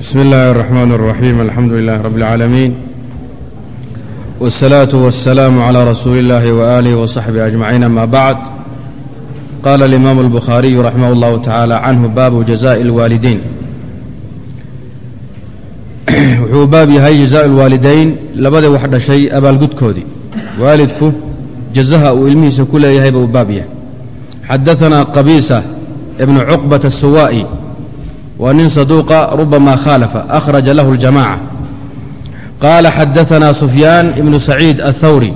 bsmi اllahi الرحmn الرaxيim alxamdu lilah rab اlcaalamiin wالsalaaةu wالsalaamu عlى rasuuli اllahi وآlih وصaxbih أجmaciin ama bacd qala اlimaamu الbukhaariyu raximah اllahu taعaalى canhu baabu jazaءi اlwaalidiin wuxuu baab yahay jazaء اlwaalidayn labadii wax dhashay abaalgudkoodii waalidku jazaha uu ilmihiisa ku leeyahay buu baab yahay xadaثana qabiisa ibnu cuqbaة الsuwaa'i waa nin saduuqa rubama khaalafa akhraja lahu اljamaca qaala xadaثana sufyaan ibnu saciid aلthawri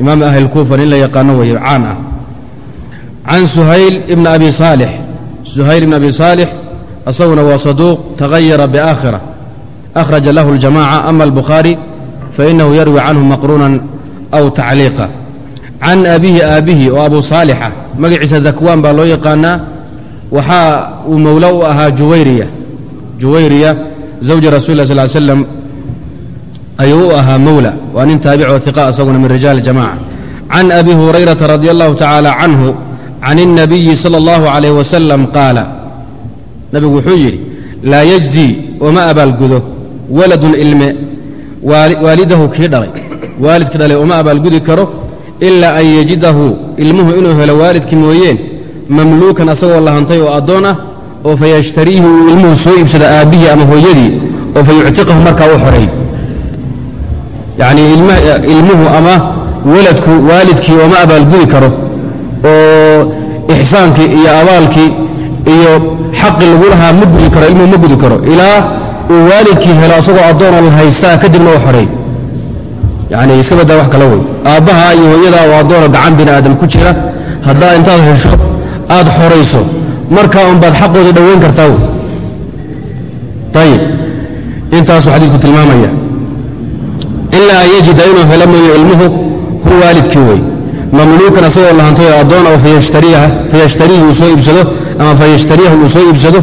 imaam ahli اlkuufa nin la yaqaano weeye caan ah can suhayl ibn abi saalix suhayl ibn abi saalix asaguna waa saduuq tagayara biaakhira akhraja lahu اljamaca ama albukhaari fainahu yarwi canhu maqruunan aw tacliiqa can abihi aabihi oo abu saalixa magaciisa dakwaan baa loo yaqaanaa waxaa uu mowlo u ahaa juwayriya juwayriya zawji rasul lah sal slam ayuu u ahaa mowla waa nin taabicoo iqa isaguna min rijaal jamaca can abi hurayrata radi allahu tacaala canhu can الnabiyi salى اllahu عalayh wasalam qaala nabigu wuxuu yidhi laa yajzi oma abaalgudo waladun ilme waalidahu kii dhalay waalidkii dhalay uma abaalgudi karo ilaa an yajidahu ilmuhu inuu helo waalidkii mooyeen mamluukan asagoo lahantay oo addoon ah oo fa yashtariihi uu ilmuhu soo iibsado aabbihii ama hooyadii oo fa yuctiqahu markaa u xoreey yacnii ilmuhu ama waladku waalidkii ooma abaalgudi karo oo ixsaankii iyo abaalkii iyo xaqii lagu lahaa ma gudi karo ilmuhu ma gudi karo ilaa uu waalidkii helo asagoo addoonoo la haystaa kadibna u xoreey yacni iska baddaa wax kala wey. Aabbaha iyo hooyadaa oo addoonoo gacan bini aadam ku jira haddaa intaad hesho aad xorayso markaa un baad xaqooda dhowayn kartaa ayib intaasuu xadiidku tilmaamaya. Ilaa an yajida inuu helo mooyo ilmuhu hu waalidkii wey mamluukan asagoo lahantay oo addoon oo fayashtariihi uu soo iibsado ama fayashtariihu uu soo iibsado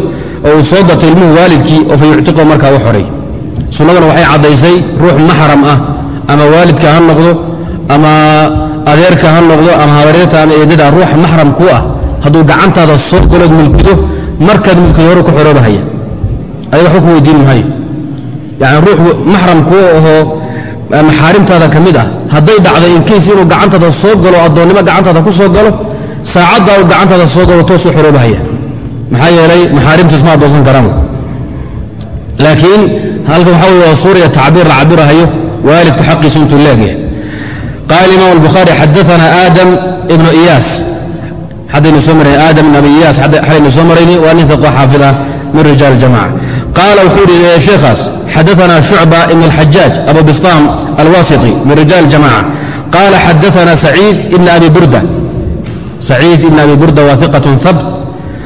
oo uu soo gato ilmuhu waalidkii oo fayuctiqo markaa u xoray. Sunnaduna waxay caddaysay ruux maxram ah ama waalidka ha noqdo ama adeerka ha noqdo ama habareerta ama eedada ruux maxram ku ah hadduu gacantaada soo golood mulkido markaad mulkido horu ku xoroobahaya adiga waxba weydiin maayo yani ruux maxram kuu ahoo maxaarimtaada ka mid ah hadday dhacdo inkays inuu gacantaada soo galo addoonnimo gacantaada ku soo galo saacaddaa uu gacantaada soo galo toosuu xoroobahaya maxaa yeelay maxaarimtu isma addoonsan karaan. Laakiin halkan waxa wey suuriya tacbiir la cabirahayo waalidku xaqiisu intuu leegyahay qaala imaam albukhaari xadaana aadam ibnu iyaas xaddaynu soo marayn aadam ibn abi iyaas xalaynu soo marayni waa nin fiqo xaafid ah min rijaal jamaca qaala wuxuu yidhi sheekhaas xadaana shucba ibn alxajaaj abu bistaam alwasiti min rijaal jamaca. Qaala xadaana saciid ibn abi burda. Saciid ibn abi burda waa iqatun habt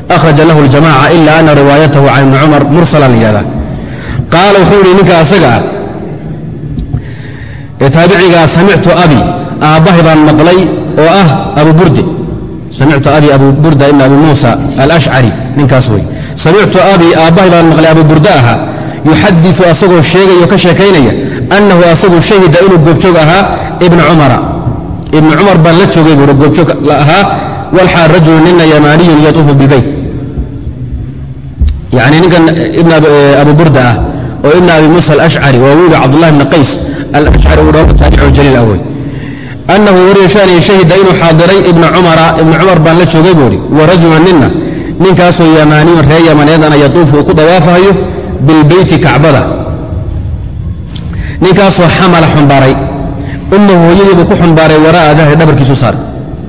akhraja lahu اljamaca ila ana riwaayatahu can ibni cumar mursala la qaala wuxuu yidhi ninka asaga ah ee taabicigaa samictu abi aabbahay baan maqlay oo ah abu burde samictu abi abu burda ibn abi muusa alashcari ninkaas wey samictu abi aabbahay baan maqlay abu burda ahaa yuxadiu asagoo sheegaya ka sheekaynaya annahu asagu shahida inuu goobjoog ahaa ibna cumara ibni cumar baan la joogay buuri goobjoog ahaa walxaal rajulu nina yamaaniyun yatuufu bilbeyt yani ninkan ibn abu burda ah oo ibn abi muusa alashcari waa wiili cabdullahi bni qays alashcari uu dhaho taabicu jaliil ah annahu wariyashaaniya shahida inuu xaadiray ibna cumara ibna cumar baan la joogay buuhi wa rajula ninna ninkaasoo yamaaniyun reer yamaneedana yatuufu uu ku dawaafahayo bilbeyti kacbada ninkaasoo xamala xumbaaray ummahu hooyadiibuu ku xumbaaray waraa'a dahri dhabarkiisu saaray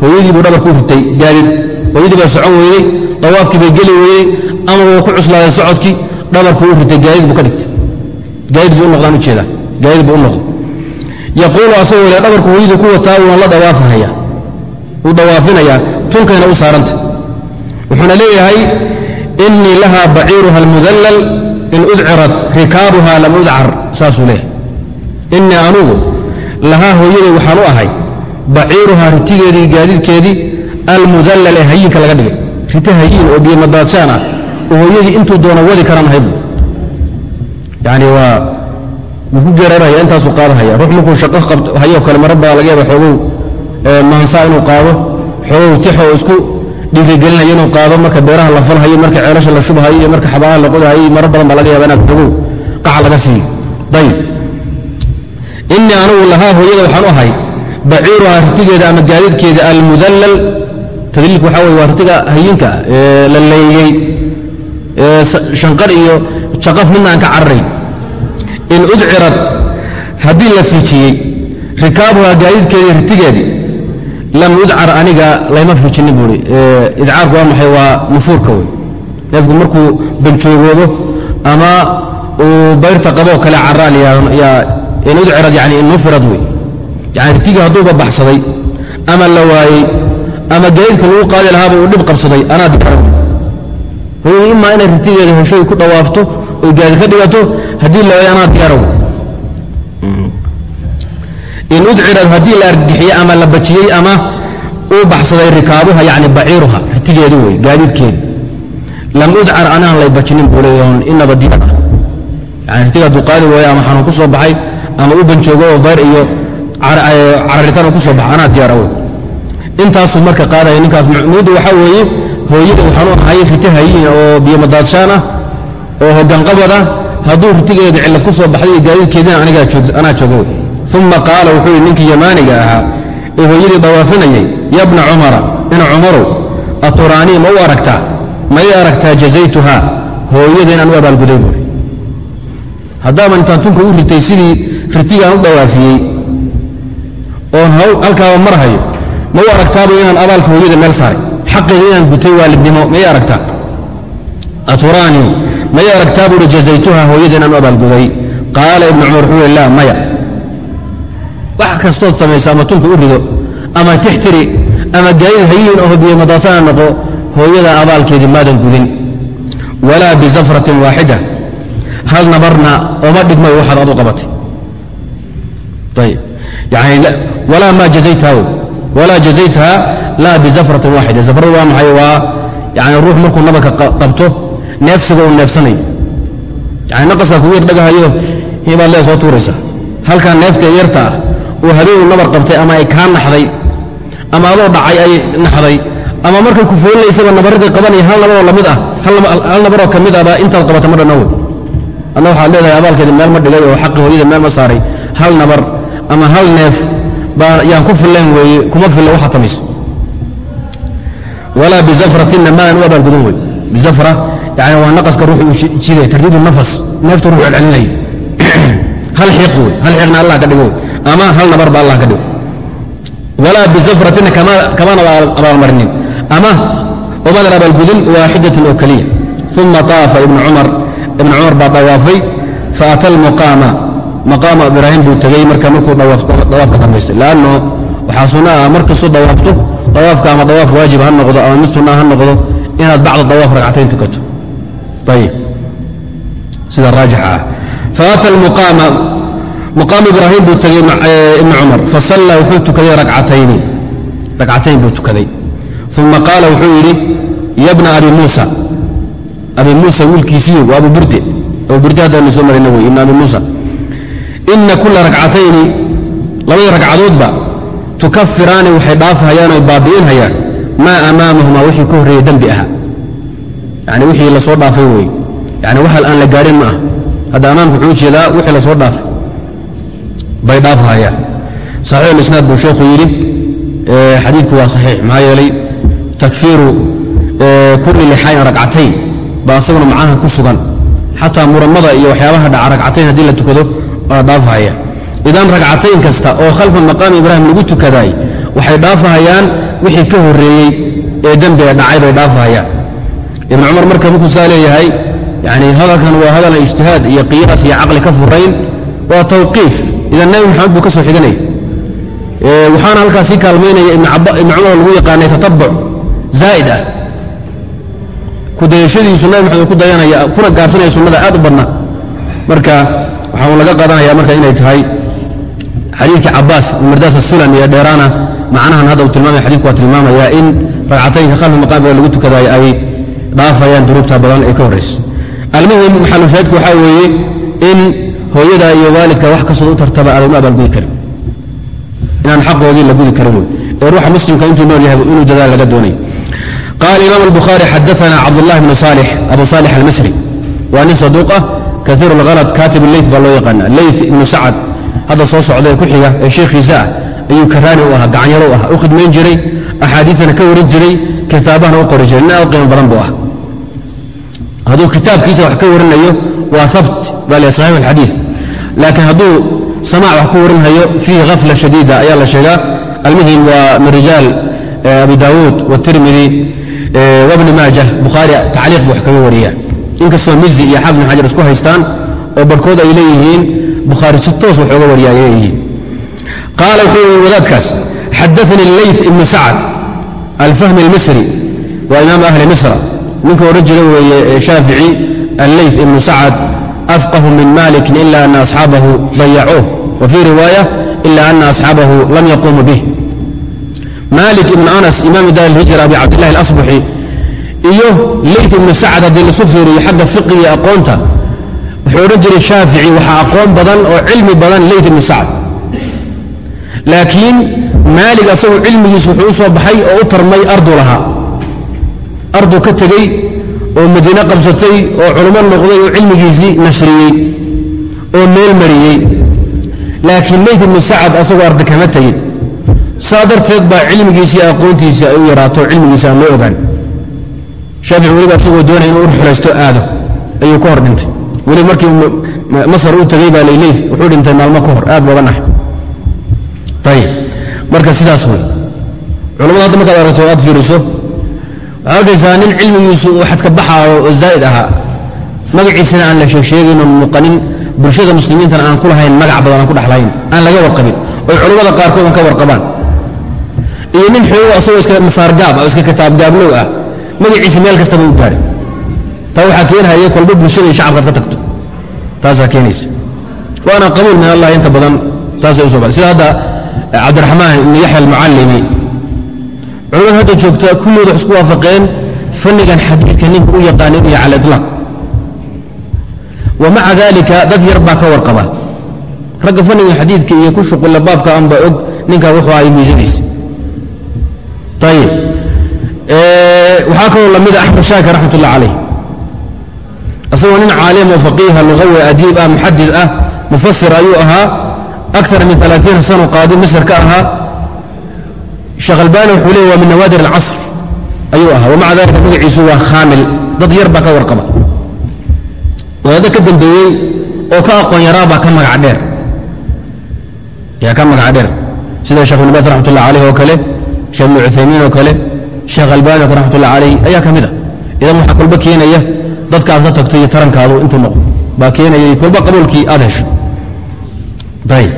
hooyadiibuu dhabarku ritay gaadid hooyadii baa socon weydey dawaafkii bay geli weydey ama wuu ku cuslaaday socodkii dhabarkuu u ritay gaadid buu ka dhigtay gaadid buu u noqdaan u jeedaa gaadid buu u noqday yaquulu asagoo le dhabarku hooyadii ku wataa uuna la dawaafahaya uu dawaafinayaa tunkayna u saaranta. Wuxuuna leeyahay inii lahaa baciiruha almudallal in udcirat rikaabuha lam udcar. Saasuu leeyahay. Inii anugu lahaa hooyaday waxaan u ahay baciiruhaa ritigeedii gaadiidkeedii almudallal ee hayinka laga dhigay. Rite hayiin oo biyomadaadshaan ah oo hooyadii intuu doono wadi karaan haybu. Yani waa wuu ku geeraraya intaasuu qaadahaya. Ruux markuu shaqo hayoo kale mara baa laga yaaba xoogow maansaa inuu qaado xoogow tixoo isku dhiirigelinaya inuu qaado marka beeraha la falhayo marka ceelasha la shubhayo iyo marka xabaalaha la qodahayo maro badan baa laga yaba inaad ogow qaxa laga siiyo ayib innii anugu lahaa hooyada waxaan u ahay baciiruhaa ritigeeda ama gaadiidkeeda almudallal. Tadliilku waxaa weye waa ritiga hayinka la leeyey ee shanqar iyo jaqaf midna aan ka cararayn in udcirad haddii la fiijiyey rikaabuhaa gaadiidkeedii ritigeedii lam udcar aniga layma fiijinin buui idcaarku waa maxay? Waa nufuurka wey neefku markuu banjoogoobo ama uu bayrta qaboo kale caraan yaa in udcirad yani innufirad wey yani ritigii hadduuba baxsaday ama la waayey ama gaadiidka lagu qaadi lahaaba uu dhib qabsaday anaa hooyadii imaa inay ritigeeda heshoy ku dhawaafto oy gaadi ka dhigato haddii la waayo anaa diyaara wey in udcirad haddii la argixiyey ama la bajiyey ama uu baxsaday rikaabuha yani baciiruha ritigeedu wey gaadiidkeedi lam udcar anaan lay bajinin buu leeyahoon inaba diyaar. Ah yani ritiga hadduu qaadi waayo ama xanuun ku soo baxay ama u banjoogo oo bayr iyo cararitaan ku soo baxa anaa diyaara wey intaasuu marka qaadaya ninkaas mucmuuddu waxaa weeye hooyada waxaanu ahay riti hayin oo biyomadaadshaan ah oo hoggaanqabada hadduu ritigeeda cillad ku soo baxday gaadiidkeedina anaa jooga wey uma qaala wuxuu yidhi ninkii yamaaniga ahaa ee hooyadii dawaafinayay ya bna cumara ina cumarow aturaanii ma u aragtaa? Ma ii aragtaa jazaytuhaa? Hooyada inaan u abaalguday buuri haddaaban intaan tunka u ritay sidii ritigaan u dawaafiyey oon halkaaba marhayo ma u aragtaaba inaan abaalka hooyada meel saaray? Xaqeeda inaan gutay waalidnimo ma ii aragtaa? Aturaanii ma ii aragtaa buuhi jazaytuhaa hooyada inaan u abaalguday? Qaala ibnu cumar wuxuu laa maya. Wax kastood samaysa ama tunka u rido ama tixtiri ama gaayid hayiin oo biyo madaafana noqo hooyada abaalkeedii maadan gudin. Walaa bizafratin waaxida hal nabarna ooma dhigmay waxaad adu qabatay. Ayb yani walaa maa jazaytha walaa jazaytha laa bizafratin waaxida zafradu waa maxay? Waa yani ruux markuu nabarka qabto neefsiga uu neefsanayo yani naqaska kugu yar dhagahayo hibaad lee soo tuuraysa. Halkaa neefta yarta ah uu habeenu nabar qabtay ama ay kaa naxday ama adoo dhacay ay naxday ama markay ku foolinaysaba nabarradii qabanaya hal nabaroo la mid ah hal nabaroo ka mid ah intaad qabata ma dhanna wey adna waxaad leedahay abaalkeeda meel ma dhigay oo xaqi hooyada meel ma saaray. Hal nabar ama hal neef baa yaan ku fillayn weeye kuma filla waxa tamis walaa bizafratinna maadan u abaalgudin wey bizafra yani waa naqaska ruux uu jiday tardiidu nafas neefta ruux celcelinaya hal xiiq wey hal xiiqna allah ka dhigo ama hal nabar ba allah ka dhigo walaa bizafratina kamana abaalmarinin ama omadan abaalgudin waaxidatin oo keliya uma طaafa ibnu cumar ibnu cumar baa dawaafay faata almuqaama maqaama ibraahim buu tegey marka markuu dawaafka dhammaystay lanno waxaa sunna markastuu dawaafto dawaafka ama dawaaf waajib ha noqdo ama mid sunna ha noqdo inaad bacda dawaaf ragcatayn tukato sida raajixa ah faata almuqaama maqaam ibraahim buu tegey ibnu cumar fasalla wuxuu tukaday racatayni ragcatayn buu tukaday uma qaala wuxuu yidhi ya bna abi muusa abi muusa wiilkiisiyo waa abu burde abu burde haddaynu soo marayna wey ibna abi muusa ina kula ragcatayni labada ragcadoodba tukafiraani waxay dhaafahayaan oy baabi'inhayaan maa amaamahuma wixii ka horreeyey dembi ahaa yani wixii la soo dhaafay wey yani waxal aan la gaadhin ma ah. Hadda wuxuu u jeedaa wixii la soo dhaafay bay dhaafahayaan. Saxiix isnaad buu sheekhu yidhi xadiidku waa saxiix maxaa yeelay takfiiru kulli lixaayin ragcatayn baa asaguna macnaha ku sugan. Xataa muramada iyo waxyaabaha dhaca ragcatayn haddii la tukado waa dhaafahaya. Idan ragcatayn kasta oo khalfa maqaami ibraahim lagu tukadaay waxay dhaafahayaan wixii ka horreeyey ee dembiga dhacay bay dhaafahayaan ibnu cumar marka markuu saa leeyahay yani hadalkan waa hadalan ijtihaad iyo qiyaas iyo caqli ka furayn waa tawqiif. Idan nabi maxamed buu ka soo xiganaya waxaana halkaas sii kaalmaynaya ibnu cumar lagu yaqaanay tatabuc zaa'id ah kudayashadiisu nabi maxamed ku dayanaya kuna gaabsanaya sunnada aad u badna. Marka waxaa laga qaadanaya marka inay tahay xadiidkii cabaas mardaas asulam iyo dheeraana macnahan hadda uu tilmaamaya xadidku waa tilmaamaya in ragcataynka khalfa maqaamka lagu tukadayo ay dhaafayaan dunuubta badan ee ka horrayso almuhim maxalufaadku waxaa weeye in hooyada iyo waalidka wax kastoo u tartaba aadama abaalgudi karin. Inaan xaqoodii la gudi karin ee ruuxa muslimka intuu nool yahay inuu dadaal laga doonay. Qaala imaam albuhaari xadaana cabdulahi bnu salix abu saalix almisri. Waa nin saduuq ah kaiir alhalad kaatib leyt baa loo yaqaana leyt ibnu sacad hadda soo socda ee ku xiga ee sheekhiisa ah ayuu karaani u ahaa gacanyaro u ahaa u khidmayn jiray axaadiiana ka warin jiray kitaabahana u qori jiray nin aad qiimo badan buu ah hadduu kitaabkiisa wax ka warinayo waa habt baa le saxiix alxadiid laakiin hadduu samaac wax ku warinhayo fiihi hafla shadiida ayaa la sheegaa. Almuhim waa min rijaal abi daawuud watirmidi wabni maajah bukhaari tacliiq buu wax kaga wariya inkastoo mizi iyo xaafid xajar isku haystaan oo barhkood ay leeyihiin bukhaari si toos wax oga wariya ay leeyihiin. Qaala wuxuu yii wadaadkaas xadaanii leyt ibnu sacad alfahmi almisri waa imaam ahli misra ninka odhan jira weeye shaafici alleyt ibnu sacad afqahu min malikin ila ana asxaabahu dayacuuh wa fii riwaaya ila ana asxaabahu lam yaquumuu bih. Malik ibnu anas imaamu daar alhijra abi cabdillahi alasbuxi iyo leyt ibnu sacad haddii lasu fiiriyo xagga fiqiga aqoonta wuxuu odhan jiray shaafici waxaa aqoon badan oo cilmi badan leyt ibnu sacad. Laakiin maalig asagu cilmigiisu wuxuu u soo baxay oo u tarmay ardu lahaa ardu ka tegey oo madiine qabsatay oo culummo noqday oo cilmigiisii nashriyey oo meel mariyey. Laakiin leyt ibnu sacad asagoo arda kama tegin. Saa darteed baa cilmigiisii aqoontiisii ay u yaraato cilmigiisi aan loo ogaan. Shaafici weliba asagoo doonaya inuu urxulaysto aado ayuu ka hor dhintay. Weli markii masar u tegey baa layleyt wuxuu dhintay maalmo ka hor aad looga naxay ayib marka sidaas wey culamada hadda markaad aragto aad fiiriso waxaad arkaysaa nin cilmigiisu uu xadka baxaayo oo zaa'id ahaa magaciisana aan la sheegsheegin oon muuqanin bulshada muslimiintana aan ku lahayn magac badan aan ku dhexlahayn aan laga warqabin oy culimmada qaarkood aan ka warqabaan. Iyo nin xoogo asagoo iska masaargaab oo iska kitaabgaablow ah magaciisa meel kastaba u gaadhay taa waxaa keenhaya kolba bulshada iyo shacabkaad ka tagto. Taasaa keenaysa. Waana qabuul min allah inta badan taasay u so baxday. Sida hadda cabdiraxmaan ibn yaxya almucallimi culamad hadda joogta kulligood wax isku waafaqeen fannigan xadiidka ninka u yaqaana inuu yahay cala ilaaq wa maca dalika dad yar baa ka warqaba. Ragga fannigan xadiidka iyo ku shuqulla baabka anba og ninkaa wuxuu ay miisanaysa ayib waxaa kaloo lamida axmed shaakir raxmat ullah calayh. Isagoo nin caalim oo faqiiha lugawi adiib ah muxadid ah mufasir ayuu ahaa. Akar min alaaiina sano qaadi misr ka ahaa sheekh albani wuxuu leey waa min nawaadir alcasr. Ayuu ahaa. Wamaca dalika magaciisu waa khaamil. Dad yar baa ka warqaba. Wadaaddo ka dambeeyey oo ka aqoon yaraa baa ka magac dheer. Yaa ka magac dheer. Sida sheekh ibn baas raxmat ullah caleyh oo kale sheekh ibnu cuthaymiin oo kale sheekh albani raxmat ullah caleyh ayaa ka mid a idan waxaa kolba keenaya dadka aad ka tagto iyo tarankaadu intuu noqdo. Baa keenaya kolba qabuulkii aad hesho. Ayb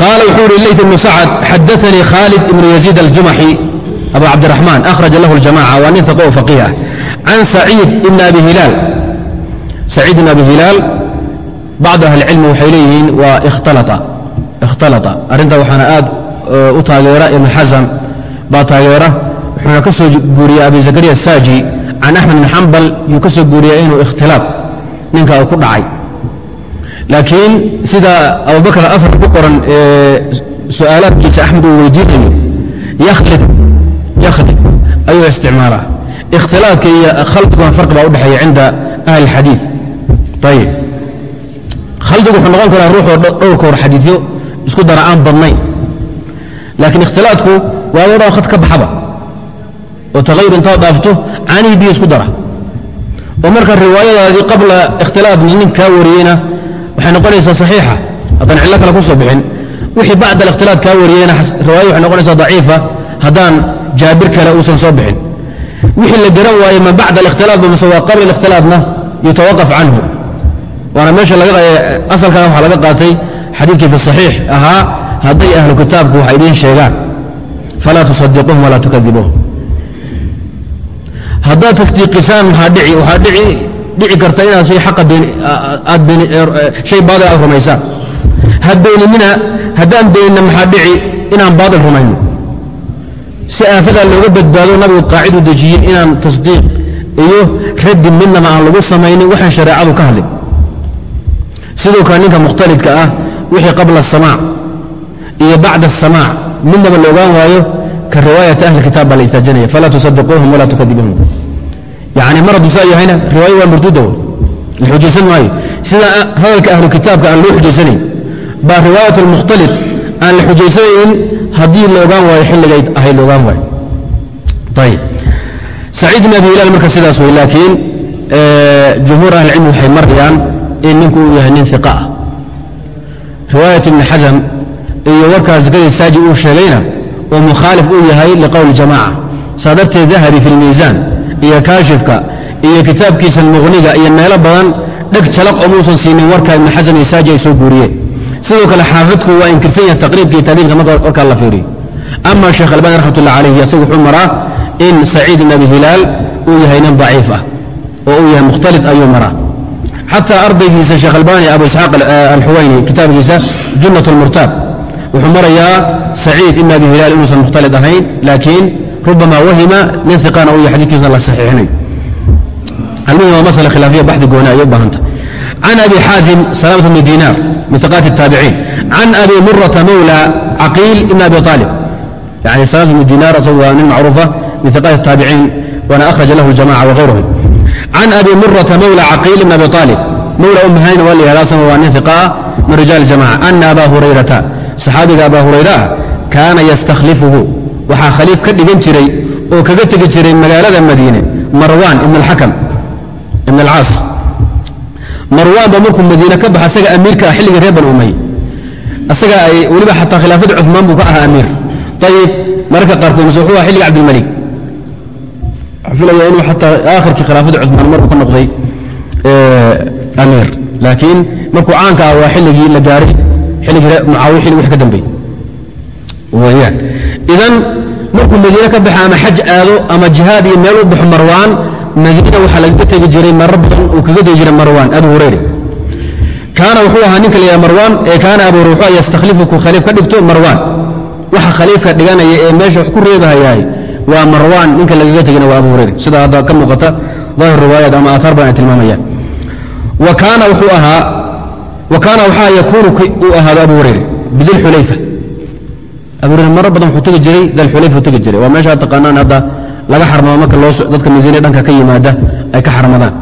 qaala wuxuu ihi leyt ibnu sacad xadaanii khaalid ibnu yaziid aljumaxi abu cabdiraxmaan akhraja lahu ljamaca waa nin taqo faqiih ah can saciid ibn abi hilaal saciid ibn abi hilaal bacdu ahli waxay leeyihiin waa ikhtalaa ikhtalaa arrinta waxaana aad u taageera ibn xasan baa taageera wuxuuna ka soo guuriyey abi zakariya saaji can axmed bn xambal yuu ka soo guuriya inuu ikhtilaaq ninka ku dhacay laakiin sida abubakr afar ku qoran ee su'aalaadkiisa axmed uu weydiinayo yakhlid yakhlid ayuu isticmaalaa ikhtilaadka iyo khaldiguna farqi baa udhexeeya cinda ahli اxadiiث ayib khaldigu wuxuu noqon karaa ruuxoo dhowrka hor xadiiثyo isku dara aan badnayn laakiin ikhtilaadku waa adoo dhan khad ka baxaba oo tagayur intaad dhaafto caanihi biyo isku dara oo marka riwaayadaadii qabla ikhtilaad nin kaa wariyeyna waxay noqonaysaa saxiixa. Haddaan cillo kale ku bixin wixii bacda alikhtilaad kaa wariyeyna riwaaya waxay noqonaysaa daciifa haddaan jaabir kale uusan soo bixin. Wixii la garan waaye ma bacda alikhtilaadba mase waa qabla alikhtilaadna yutawaqaf canhu. Waana meesha asalkan waxaa laga qaatay xadiidkii fi saxiix ahaa hadday ahlu kitaabku wax idiin sheegaan. Falaa tusadiquuhum walaa tukadibuuhum haddaad tasdiiqisaan waxaa dhici dhici karta inaad shay xaqa aad shay baadil aad rumaysaan ha beeninina haddaan beeninna maxaa dhici inaan baadil rumayno? Si aafadaa looga badbaado nabigu qaacidu dejiyey inaan tasdiiq iyo raddi midnaba aan lagu samaynin waxaan shareecadu ka hadlin. Sidoo kale ninka mukhtalidka ah wixii qabla asamaac iyo bacda asamaac midnaba la ogaan waayo ka riwaayati ahli kitaab baa la istaajinaya. Falaa tusadiquuhum walaa tukadibuuhum yani mar hadduu saa yahayna riwaayo waa marduuda la xujaysan maayo sida hadalka ahlu kitaabka aan loo xujaysanayn baa riwaayat almukhtalif aan la xujaysanayn haddii la ogaan waayo xilligay ahayd la ogaan waayo ayib saciid ibn abi hilaal marka sidaas wey laakiin jumhuur ahlicilmi waxay marayaan in ninku uu yahay nin iqa ah riwaayat ibni xasam iyo warkaa zakadii saaji uu sheegayna oo mukhaalif uu yahay liqowli jamaca saa darteed dahabi fi lmiisaan iyo kaashifka iyo kitaabkiisa muqniga iyo meelo badan dheg jalaq oo muusan siinin warkaa ibni xasam iyo saaji ay soo guuriyeen sidoo kale xaafidku waa inkirsan yahay taqriibka iyo marka warkaa la fiiriyo. Ama sheekh albani raxmat ullah calayhi isagu wuxuu maraa in saciid ibn abi hilaal uu yahay nin daciif ah oo uu yahay mukhtalid ayuu maraa. Xataa ardaygiisa sheekh albani abu isxaaq alxuwayni kitaabkiisa junnat lmurtaab wuxuu marayaa saciid ibn abi hilaal inuusan mukhtalid ahayn laakiin rubama wahima nin iqana uu yahay xadiidkiisa la saxiixinayo almuhim waa masala khilaafiya baxdi gooni ayay u baahanta can abi xaatim salaamة bni diinaar min iqaati الtaabiciin can abi murata mawla caqiil ibn abi aalib yani salaamة bni diinaar asagu waa nin macruufa min iqaati الtaabiciin wana akhraja lahu اljamaca wغayruhum can abi murata mawla caqiil ibn abi aalib mawla umahayna waa la yihahda asaguna waa nin iqa ah min rijaal اljamaca ana aba hurayrata saxaabiga aba hurayra ah kaana yastakhlifuhu waxaa khaliif ka dhigan jiray oo kaga tegi jiray magaalada madiine marwan ibn alcaas marwaan ba markuu madiine ka baxa asaga amiirka ah xilligii reer ban umay asaga ay weliba xataa khilaafada cumaan buu ka ahaa amiir. Ayib mararka qaarkood mase wuxuu aha xilliga cabdilmalik filaya inuu xataa aakhirkii khilaafada cumaan markuu ka noqday amiir. Laakiin markuu caanka ah waa xilligii la gaaray xilligii mucaawiya xillig wix ka dambeey weyaan idan markuu madiine ka baxa ama xaj aado ama jihaad iyo meel u baxo marwaan madiina waxaa lagaga tegi jiray marar badan uu kaga tegi jiray marwaan. Abu hurayre kaana wuxuu ahaa ninka la yidhaha marwaan ee kaana abu hurayre yastakhlifuku khaliif ka dhigto marwaan. Waxa khaliifka dhiganaya ee meesha wax ku reebahayaay waa marwaan ninka lagaga tegina waa abu hurayre sida hadda ka muuqata daahir riwaayad ama aaaar badan ay tilmaamayaan wa kaana waxaa yakuunu uu ahaado abu hurayre bidilxulayfa abu hurayre marar badan wuxuu tegi jiray dalxulayfa tegi jiray. Waa meesha taqaanaan hadda laga xarmado marka loo dadka madiine dhanka ka yimaada ay ka xarmadaan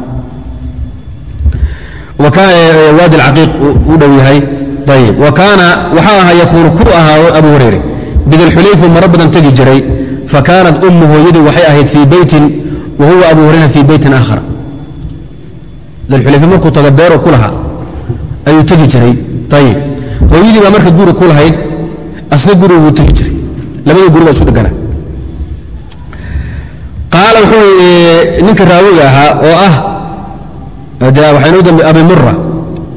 waadi alcaqiiq u dhow yahay. Ayib wa kaana waxaa ahaa yakuunu ku ahaa abu hurayre bidalxulayfu maro badan tegi jiray. Fa kaanat ummu hooyadii waxay ahayd fii beytin wa abu hurayra fii beytin aakhar. Dalxulayfe markuu tago beero ku ayuu tegi jiray. Ayib hooyadii baa marka guri ku lahayd asna guriga buu tegi jiray. Labada guri baa isu dhegana qaala wuxuu ninka raawiga ahaa oo ah waxaynoo dambe abi mura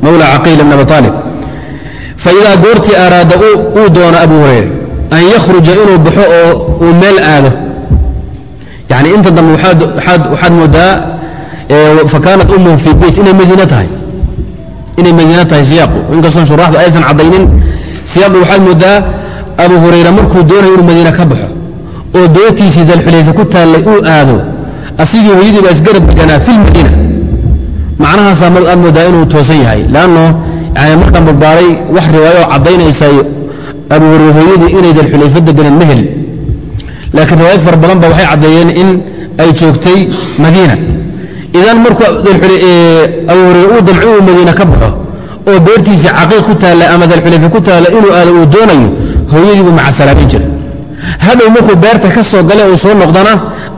mawla caqiil ibn abi faidaa goortii araada uu doono abu hurayre an yakhruja inuu baxo oo uu meel aado. Yani inta dambe waxaad moodaa fakaanat ummuhu fii beyt inay madiine tahay. Inay madiine tahay siyaaqu. Inkastoon shuraaxdu aysan caddaynin siyaaqu waxaad moodaa abu hurayre markuu doonayo inuu madiine ka baxo oo doortiisii dalxulayfe ku taallay uu aado asigii hooyadii baa isgarab deganaa fi lmadiina macnahaasaa aad moodaa inuu toosan yahay leanno yani markaan barbaaray wax riwaayo caddaynaysay abu hurayre hooyadii inay dalxulayfe deganeen ma helin. Laakiin riwaayad fara badan ba waxay caddeeyeen in ay joogtay madiina. Idan markuu abu hurayre uu damco uu madiina ka baxo oo doortiisii caqiiq ku taalla ama dalxulayfe ku taalla inuu aado uu doonayo hooyadii buu macasalaamin jiray. Hadhow markuu beerta ka soo gale uu soo noqdana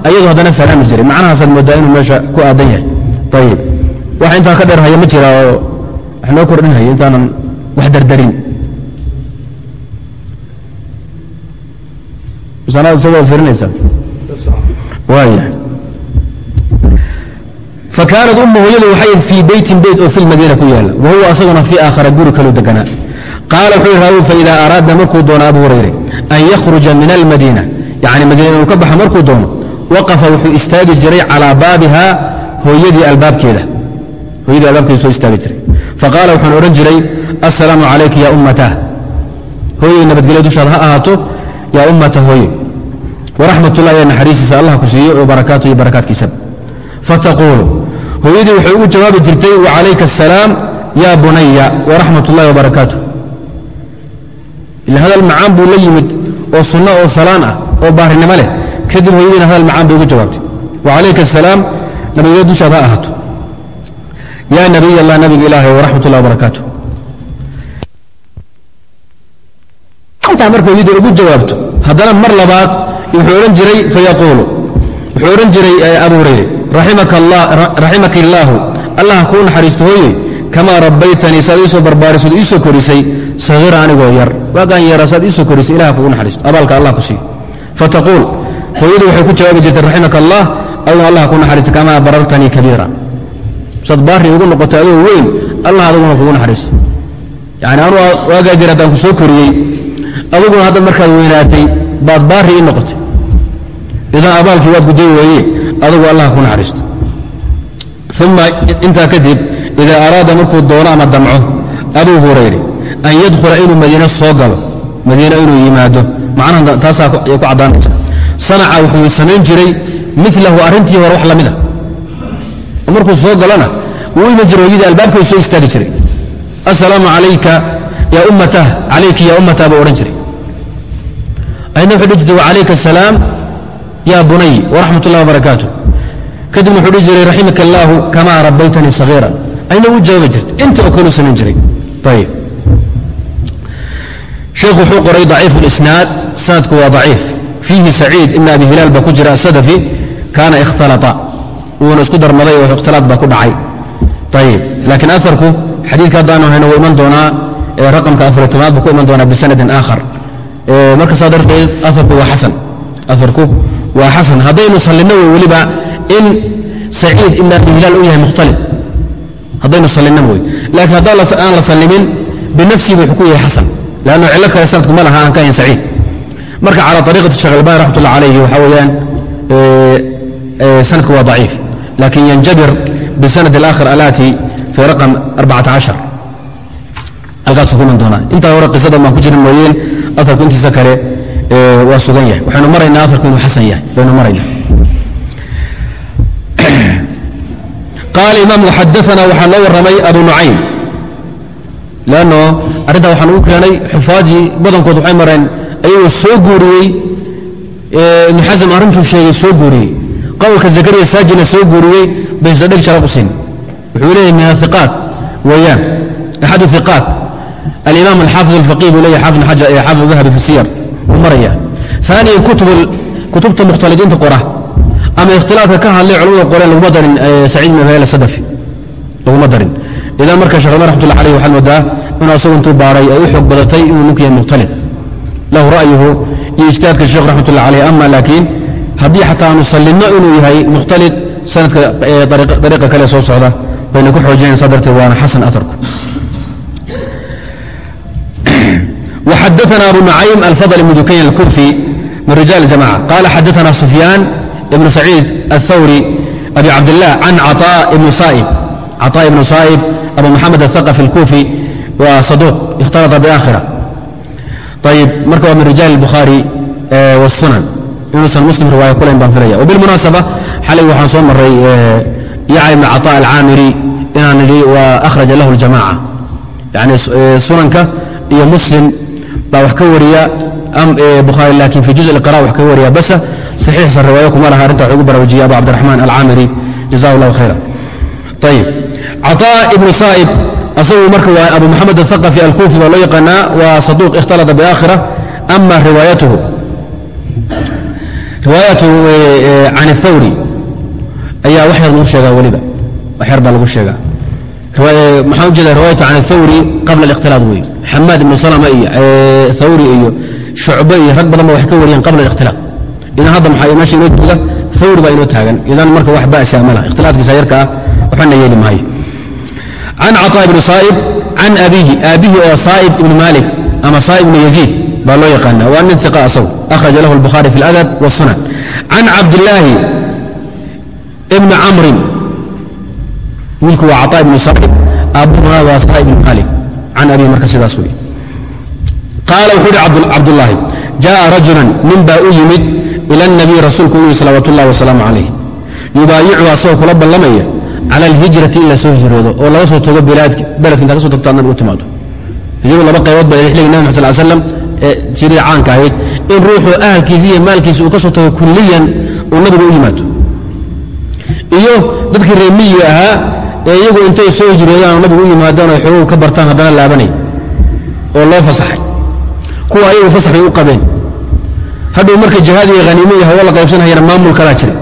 ayadu haddana salaami jiray. Macnahaasaad moodaa inuu meesha ku aadan yahay. Ayib wax intaa ka dheer haya ma jira oo wax noo kordhinhaya intaanan wax dardarin. Misanada isagoo firinaysa waaya fakaanat ummu hooyadu waxay fii beytin beyt oo fi lmadiina ku yaalla wa huwa asaguna fii aakhara guri kaluu deganaa qaala wuxuu raawi faida araada markuu doono abu hurayre an yakhruja min almadiina yani madiina inuu ka baxo markuu doono waqafa wuxuu istaagi jiray calaa baabiha hooyadii albaabkeeda hooyadii albaabkeeda soo istaagi jiray faqaala wuxuuna odhan jiray assalaamu calayka ya ummatah hooyay nabadgelyo dushaad ha ahaato yaa ummata hooye waraxmat ullahi ee naxariistiisa allah ku siiyo oo barakaatu iyo barakaadkiisa fataquulu hooyadii waxay ugu jawaabi jirtay wacalayka asalaam ya bunaya waraxmat ullahi wabarakaatu hadal macaan buu la yimid oo sunno oo salaan ah oo baarinimo leh. Kadib hooyadiina hadal macaan bay ugu jawaabtay. Wacalayka asalaam nabadgelyo dushaad ha ahaato yaa nabiy allah nabiga ilaahay waraxmat ullah wabarakaatu intaa marka hooyada ugu jawaabto haddana mar labaad wuxuu odhan jiray fayaquulu wuxuu odhan jiray abu hurayre raximaka illaahu allah kuu naxariisto hooye kamaa rabbaytanii saad iisoo barbaarisood iisoo korisay sahiira anigoo yar. Waagaan yara saad iisoo korisay ilaha kugu naxariisto. Abaalka allah ku siiyo fataquul hooyadu waxay ku jawaabi jirtay raximaka allah aduna allah ku naxariisto kamaa barartanii kabiira. Saad baari ugu noqotay adoo weyn allah aduguna kugu naxariisto. Yani anu waagaa jir haddaan ku soo koriyey aduguna hadda markaad weynaatay baad baari ii noqotay. Idan abaalkii waad guday weeye adugu allah ku naxariisto. Uma intaa kadib idaa araada markuu doono ama damco abuu hurayre an yadkhula inuu madiine soo galo. Madiine inuu yimaado. Macnaha taasaa ku caddaanaysa. Sanaca wuxuu samayn jiray milahu arrintii hore wax lamida markuu soo galona wuu iman jiray hooyadii albaabkau soo istaagi jiray. Assalaamu calayka yaa ummatah calayki yaa ummatah buu odhan jiray. Ayadna wuxuu dhihi jirtay wacalayka asalaam yaa bunay waraxmat ullahi wabarakaatu kadibna wuxuu dhihi jiray raximaka allaahu kamaa rabbaytanii sagiira ayna u jawaabi jirtay inta oo kaleu samayn jiray sheekhu wuxuu qoray daciif اlisnaad sanadku waa daciif fiihi saciid ibn abi hilaal baa ku jira asadafi kaana ikhtalaa wuuna isku darmaday oo ikhtilaad baa ku dhacay ayib laakiin aarku xadiidka haddaanu hayno wuu iman doonaa raqamka afar tobnaad buu ku iman doonaa bisanadin aakhar marka saa darteed aarku waa xasan aarku waa xasan haddaynu sallinno wey haddaynu sallinno wey laakiin haddaan aan la sallimin binafsihi wuxuu ku yahay xasan. Lanno cillo kale sanadku ma laha aan ka ahayn saciid marka cala ariiqati sheekh albani raxmat ullah calayhi waxaa weeyaan sanadku waa daciif. Lakin yanjabir bisanad alaakhir alaati fi raqam arbacata cashar. Halkaasuu ku iman doonaa. Intaa hore qisada maan ku jirin mooyeen aarku intiisa kale waa sugan yahay. Waxaynu maraynaa aarku inuu xasan yahay. Baynu maraynaa qaala imaamku xadaana waxaa noo warramay abu nucaym lanno arrintaa waxaan ugu keenay xufaadii badankood waxay mareen ayagoo soo guuriyey ibnu xasam arrintuu sheegay soo guuriyey. Qowlka zakariya saajina soo guuriyey bayse dheg sharaq u wuxuu leeyahy min aiqaat weeyaan axadu iqaat alimaam alxaafid alfaqih buu leeyahy xaafid xaafid dahabi fi siyar wuu maraya aaniya kutubta mukhtalidiinta qora ama ikhtilaafka ka hadlay culamada qoreen laguma darin saciid ibn hilaal sadafi laguma darin idan marka shekh umar raxmat ullah alayh waxaad moodaa inuu asagu intuu baaray ay u xoog badatay inuu ninku yahay mukhtalid lahu ra'yuhu iyo ijtihaadka sheekh raxmat ullah alayh ama laakiin haddii xataa aanu sallinno inuu yahay mukhtalid sanadka dariiqa kale soo socda bayna ku xoojinayn saa darteed waana xasan atarku وxadثna abu نucaym alfضل بn dukayn الكuفي min rijaal الجamاعة qala xadثna سufyaan ibn سacيid الثwrي abi cabdالlah can caطاء ibn sa'ib caطاء ibn sa'ib abu mxamed الثقفي الكuفي wa صaduuq اkhtalطa bآkhira ayb marka waa min rijaal الbukhaarي والsunan inuusan muslim riwaaya kulayn baan filaya وبالmuنaaسaبة xalay waxaan soo maray yaca ibn caطاء الcaamiri inaan idhi wa أkhraجa lahu الجamاعة yani sunanka iyo muslim baa wax ka wariya bukhaari laakin fi juz اqra wax ka wariya basa saxiixsa riwaayo kuma laha arrinta wuxuu ugu baraarujiyey abu cabdiraxmaan alcaamiri jazahu اllahu khayra ayib caطaa ibnu saa'ib asagu marka waa abu moxamed aلthaqafi alkuufi baa loo yaqaanaa waa saduuq ikhtalata biaakhira ama riwaayatuhu riwaayatuhu can الthawri ayaa wax yar lagu sheegaa weliba wax yar baa lagu sheegaa maxaan ujeeda riwaayatu can athawri qabla اlikhtilaad wey xamaad ibnu salama iyo thawri iyo shucbe iyo rag badan ba waxay ka wariyeen qabla اlikhtilaad idan hadda maxaa meesha inoo jooga thawri baa inoo taagan idan marka wax ba'sa ma laha ikhtilaadkiisa yarka ah waxbana yeeli maayo can caطaa ibni saa'ib can abihi aabihi oo saa'ib ibni malik ama saa'ib ibni yaziid baa loo yaqaana waa nin iqa asagu akhraja lahu الbukhaari fi اladab wالsunan can cabdillaahi ibni camrin wiilku waa caطaa ibnu saa'ib aabuhuna waa saa'ib ibn malik can abihi marka sidaas wey qaala wuxuu uhi cabdulaahi jaءa rajulan nin baa u yimid ila اnabiy rasuulku u yimi salawaat ullahi wasalaamu calayh yubaayicu asagoo kula ballamaya cala alhijrati in la soo hijroodo oo laga soo tago beledka intaa ka tagto ad u timaado iyagoo laba qaybood ba xilliga nabi mxad sal slam ee siirada caanka ahayd in ruuxuu ahalkiisi iyo maalkiisa uu ka soo tago kulliyan uu nabiga u yimaado iyo dadkii reemiyiga ahaa ee iyagu intay soo hijroodaan nabigu u yimaadaan oo xoogou ka bartaan haddana laabanay oo loo fasaxay kuwa ayagu fasax bay u qabeen. Hadhow marka jihaad iyo haniimo iyo hawo la qaybsanhayana maamul kalaa jira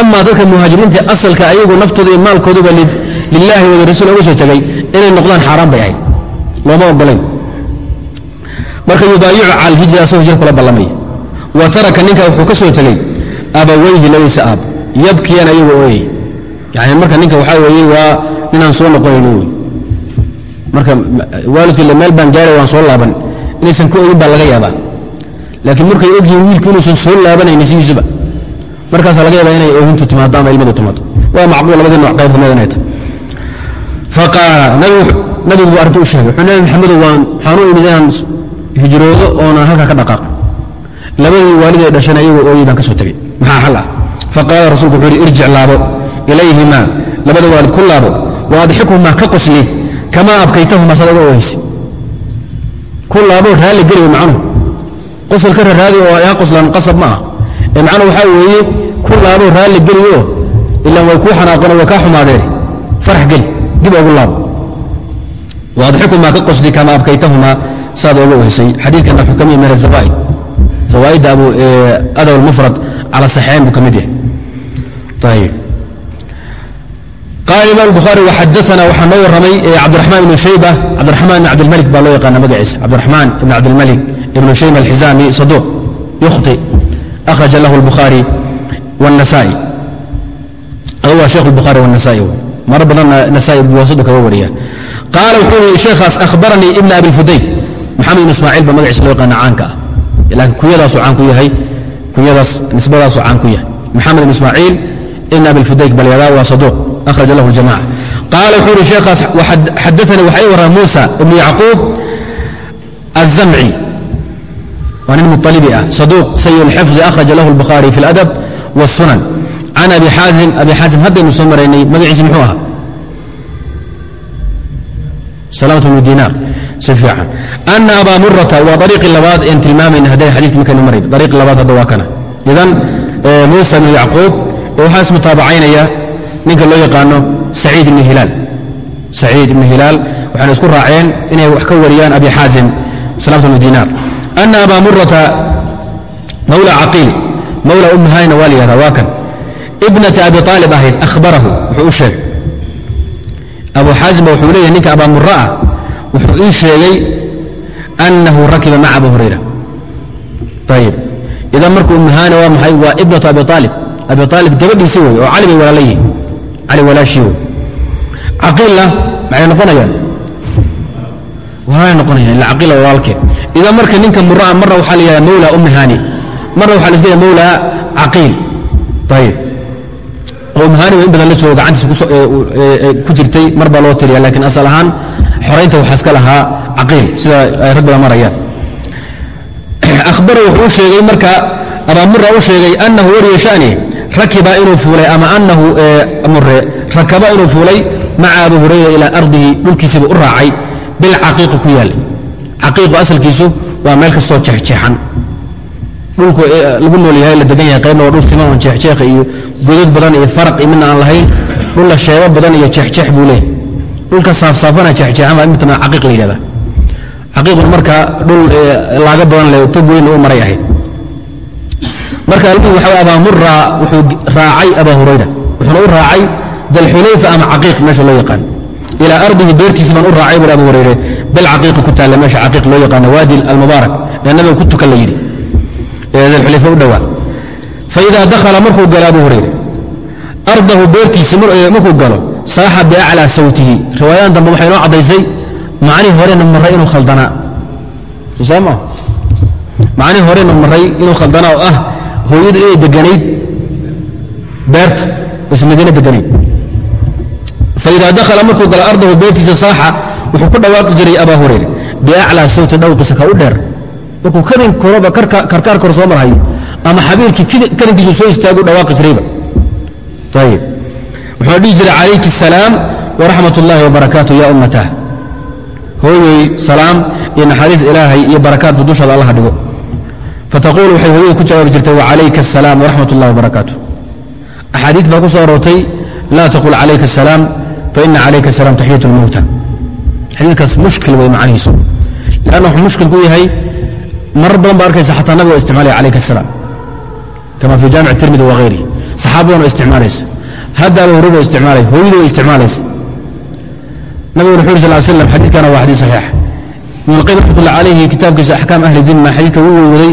amaa dadka muhaajiriinta asalka ayagu naftooda iyo maalkooduba lilaahi wada rasuul uga soo tegay inay noqdaan xaaraan bay ahayd. Looma ogolayn. Marka yubaayicu cala alhijra asagoo hijra kula ballamaya. Wa taraka ninka wuxuu ka soo tegey abawayhi labadiisa aab yabkiyaan ayagu ooyay yani marka ninka waxaa weeye waa ninaan soo noqonaynin wey marka waalidku meel baan gaaray waan soo laaban inaysan ku ogin baa laga yaabaa. Laakiin markay ogyihiin wiilku inuusan soo laabanaynin sidiisuba markaasaa laga yaabaa inay oohintu timaado ama ilmadu timaado waa macquul labadii nooc qayb ka mid inay tahay. Nabigu arrinta u sheegay wuxuu nabi maxamedow waan waxaan u imid inaan hijroodo oonan halkaa ka dhaqaaqo. Labadii waalid ay dhasheen ayagoo baan ka soo tegey maxaa xal ah? Faqaala rasuulku wuxuu yidhi irjic laabo ilayhimaa labada waalid ku laabo wa adxikuhumaa ka qosli kamaa abkaytahumaa saad oga ooyeysa ku laabo raalli geli macnuhu. Qosol ka raraadi oo yaa qoslaan qasab ma ah ee macnuhu waxaa weeye ku laabo raalli geli oo ilaan way kuu xanaaqeen way kaa xumaadeen. Farax geli dib ogu laabo. Wa adxikuhumaa ka qosli kamaa abkaytahumaa saad oga ooysay xadiidkana wuxuu ka mid yahay min azawaa'id zawaaidda abu almufrad cala saxiixayn buu ka mid yahay. Ayib qaala imam الbukhaari waxadaana waxaa noo warramay cabdiraxmaan ibnu shayba cabdiraxmaan ibn cabdilmalik baa loo yaqaana magaciisa cabdiraxmaan ibn cabdilmalik ibnu shayba alxizaami saduuq yukhti akhraja lahu الbukhaari wالnasa'i adu waa sheekh الbukhaari wالnasa'i maro badanna nasa'i buu wasadu kaga wariya qaala wuxuu yihi sheekhaas akhbaranii ibn abi lfudayd maxamed ibn ismaaciil baa magaciisa loo yaqaana caanka ah laakiin kunyadaasuu caan ku yahay kunyadaas nisbadaasuu caan ku yahay maxamed ibn ismaaciil ibn abi lfudayk bal yadaa waa saduuq أraj lah اjamاc qaala wuxuu ihi sheekaas xadaanii waxa i warran muusa ibn yacquub الzamci waa nin muطalibi ah saduuq say اlxifظi akhraja lahu اlbukhaari fi اladab wالsunan can abi xaasim abi xaasim haddaynu soo maraynay magaciisi muxuu ahaa salamat bn dinaar si fiican ana abaa murata waa ariiqi labaad en tilmaamayna hadday xadiidka markaynu marayn ariiqi labaad hadda waa kana idan muusa ibn yacquub waxaa ismutaabacaynaya ninka loo yaqaano saciid ibn hilaal. Saciid ibn hilaal waxayna isku raaceen inay wax ka wariyaan abi xaazim salaat dinaar ana abaa murata mawla caqiil mawla umahayna waa la yihahda waa kan. Ibnata abi aalib ahayd ahbarahu wuxuu u sheegay. Abu xaazimba wuxuu leeyahay ninka abaa mura ah wuxuu ii sheegay annahu rakiba maca abu hurayra. Ayib idan marka umahayna waa maxay? Waa ibnatu abi aalib abi aalib gabadhiisi wey oo cali bay walaala cali walaashii wey caqiilna maxay noqonayaan? Walaalay noqonayaan ila caqiila walaalkeed idan marka ninka muraa marna waxaa la yihahda mawla ummi hani marna waxaa la iska yahay mawla caqiil ayib oo ummi hani in badan la joogo gacantiisa ku jirtay mar baa loo tiriya lakiin asal ahaan xoraynta waxaa iska lahaa caqiil sida ay rag badan marayaan. Ahbara wuxuu u sheegay marka abaa mura u sheegay annahu wariya shani rakiba inuu fuulay ama anahu mure rakaba inuu fuulay maca abi hurayra ilaa ardihi dhulkiisiiba u raacay bilcaqiiqi ku yaal. Caqiiqu asalkiisu waa meel kastoo jeexjeexan. Dhulku lagu nool yahay la degan yahay qaybna waa dhul siman jeexjeexa iyo godad badan iyo faraq iyo midna aan lahayn dhulla sheebo badan iyo jeexjeex buu leeyahy dhulka saafsaafana jeexjeexan baa midna caqiiq la yidhahda caqiiqun marka dhul laaga badan leh tog weyn u maray ahayd marka almuhim waxa abaa mura wuxuu raacay abaa hurayra wuxuuna u raacay dalxulayfa ama caqiiq meesha loo yaqaan. Ilى ardihi beertiisi baan u raacay bur abu hurayre bilcaqiiqi ku taalla meesha caqiiq loo yaqaano waadi almubaarak. Ee nabiga ku tukan la yidhi. Ee dalxulayfa u dhowaa faida dakhala markuu galo abu hurayre ardahu beertiisi markuu galo saaxa biaclىa sawtihi. Riwaayadan dambe waxay noo caddaysay macnihii horena maray inuu khaldanaa sooma macnihii horena maray inuu khaldanaa oo ah hooyadu inay deganayd beerta aysan magana deganayn faidaa dakhala markuu gala ardahu beertiisa saaxa wuxuu ku dhawaaqi jiray abaa hurayra biaclaa sawti dhawqiisa ka u dheer. Markuu karin koroba karkaar kor soo marhayo ama xabiirkii karinkiisu soo istaagu dhawaaqi jirayba. Ayib wuxuu dhihi jiray calayki asalaam waraxmat اllahi wabarakaatu ya ummatah. Hooyey salaam iyo naxariis ilaahay iyo barakaadbu dushaada allaha dhigo fataqulu waxay hooyada ku jawaabi jirtay wacalayka asalaam waraxmat اllahi wbarakaatu axaadiid baa ku soo aroortay laa taqul calayka asalaam faina calayka asalaam taxiyat اlmowta xadiidkaas mushkil way macnihiisu lanna wuxuu mushkil yahay marar badan ba arkaysa xataa nabiga oo isticmaalaya calayka asalaam kama fi jaamic tirmidi saxaabadan oo isticmaalaysa hadda aba hurayra oo isticmaalaya hooyadii oo isticmaalaysa nabiguna wuxu uri sal slam xadiidkana waa xadiis saxiixa ibn alqayim raxmatullah calayhi kitaabkiisa axkaam ahli din ma xadiidka u weywaday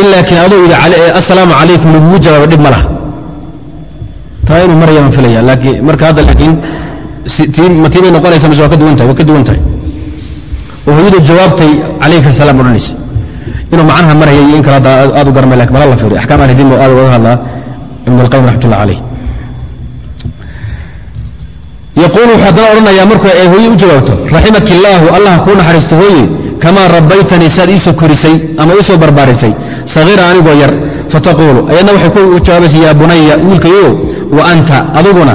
in laakiin aduu yidhi assalaamu calaykum lagugu jawaabo dhib ma laha taa inuu marayaan filaya laakiin marka hadda laakiin ma tiibay noqonaysa mise waa ka duwan tahay waa ka duwan tahay oo hooyadu jawaabtay calayka asalaam odhanaysa inuu macnaha maraya iyo in kale hadda aad u garanmay laakiin bala la fiiriyo axkaam ahli din buu aad ugaga hadlaa ibn alqayim raxmat ullah calayh yaquulu wuxuu haddana odhanayaa markuu ay hooye u jawaabto raximaki illaahu allah kuu naxariisto hooye kamaa rabbaytanii saad iisoo korisay ama iisoo barbaarisay sagiira anigoo yar fataquulu ayadna waxay ku jawaabaysa yaa bunaya wiilkayo wa anta aduguna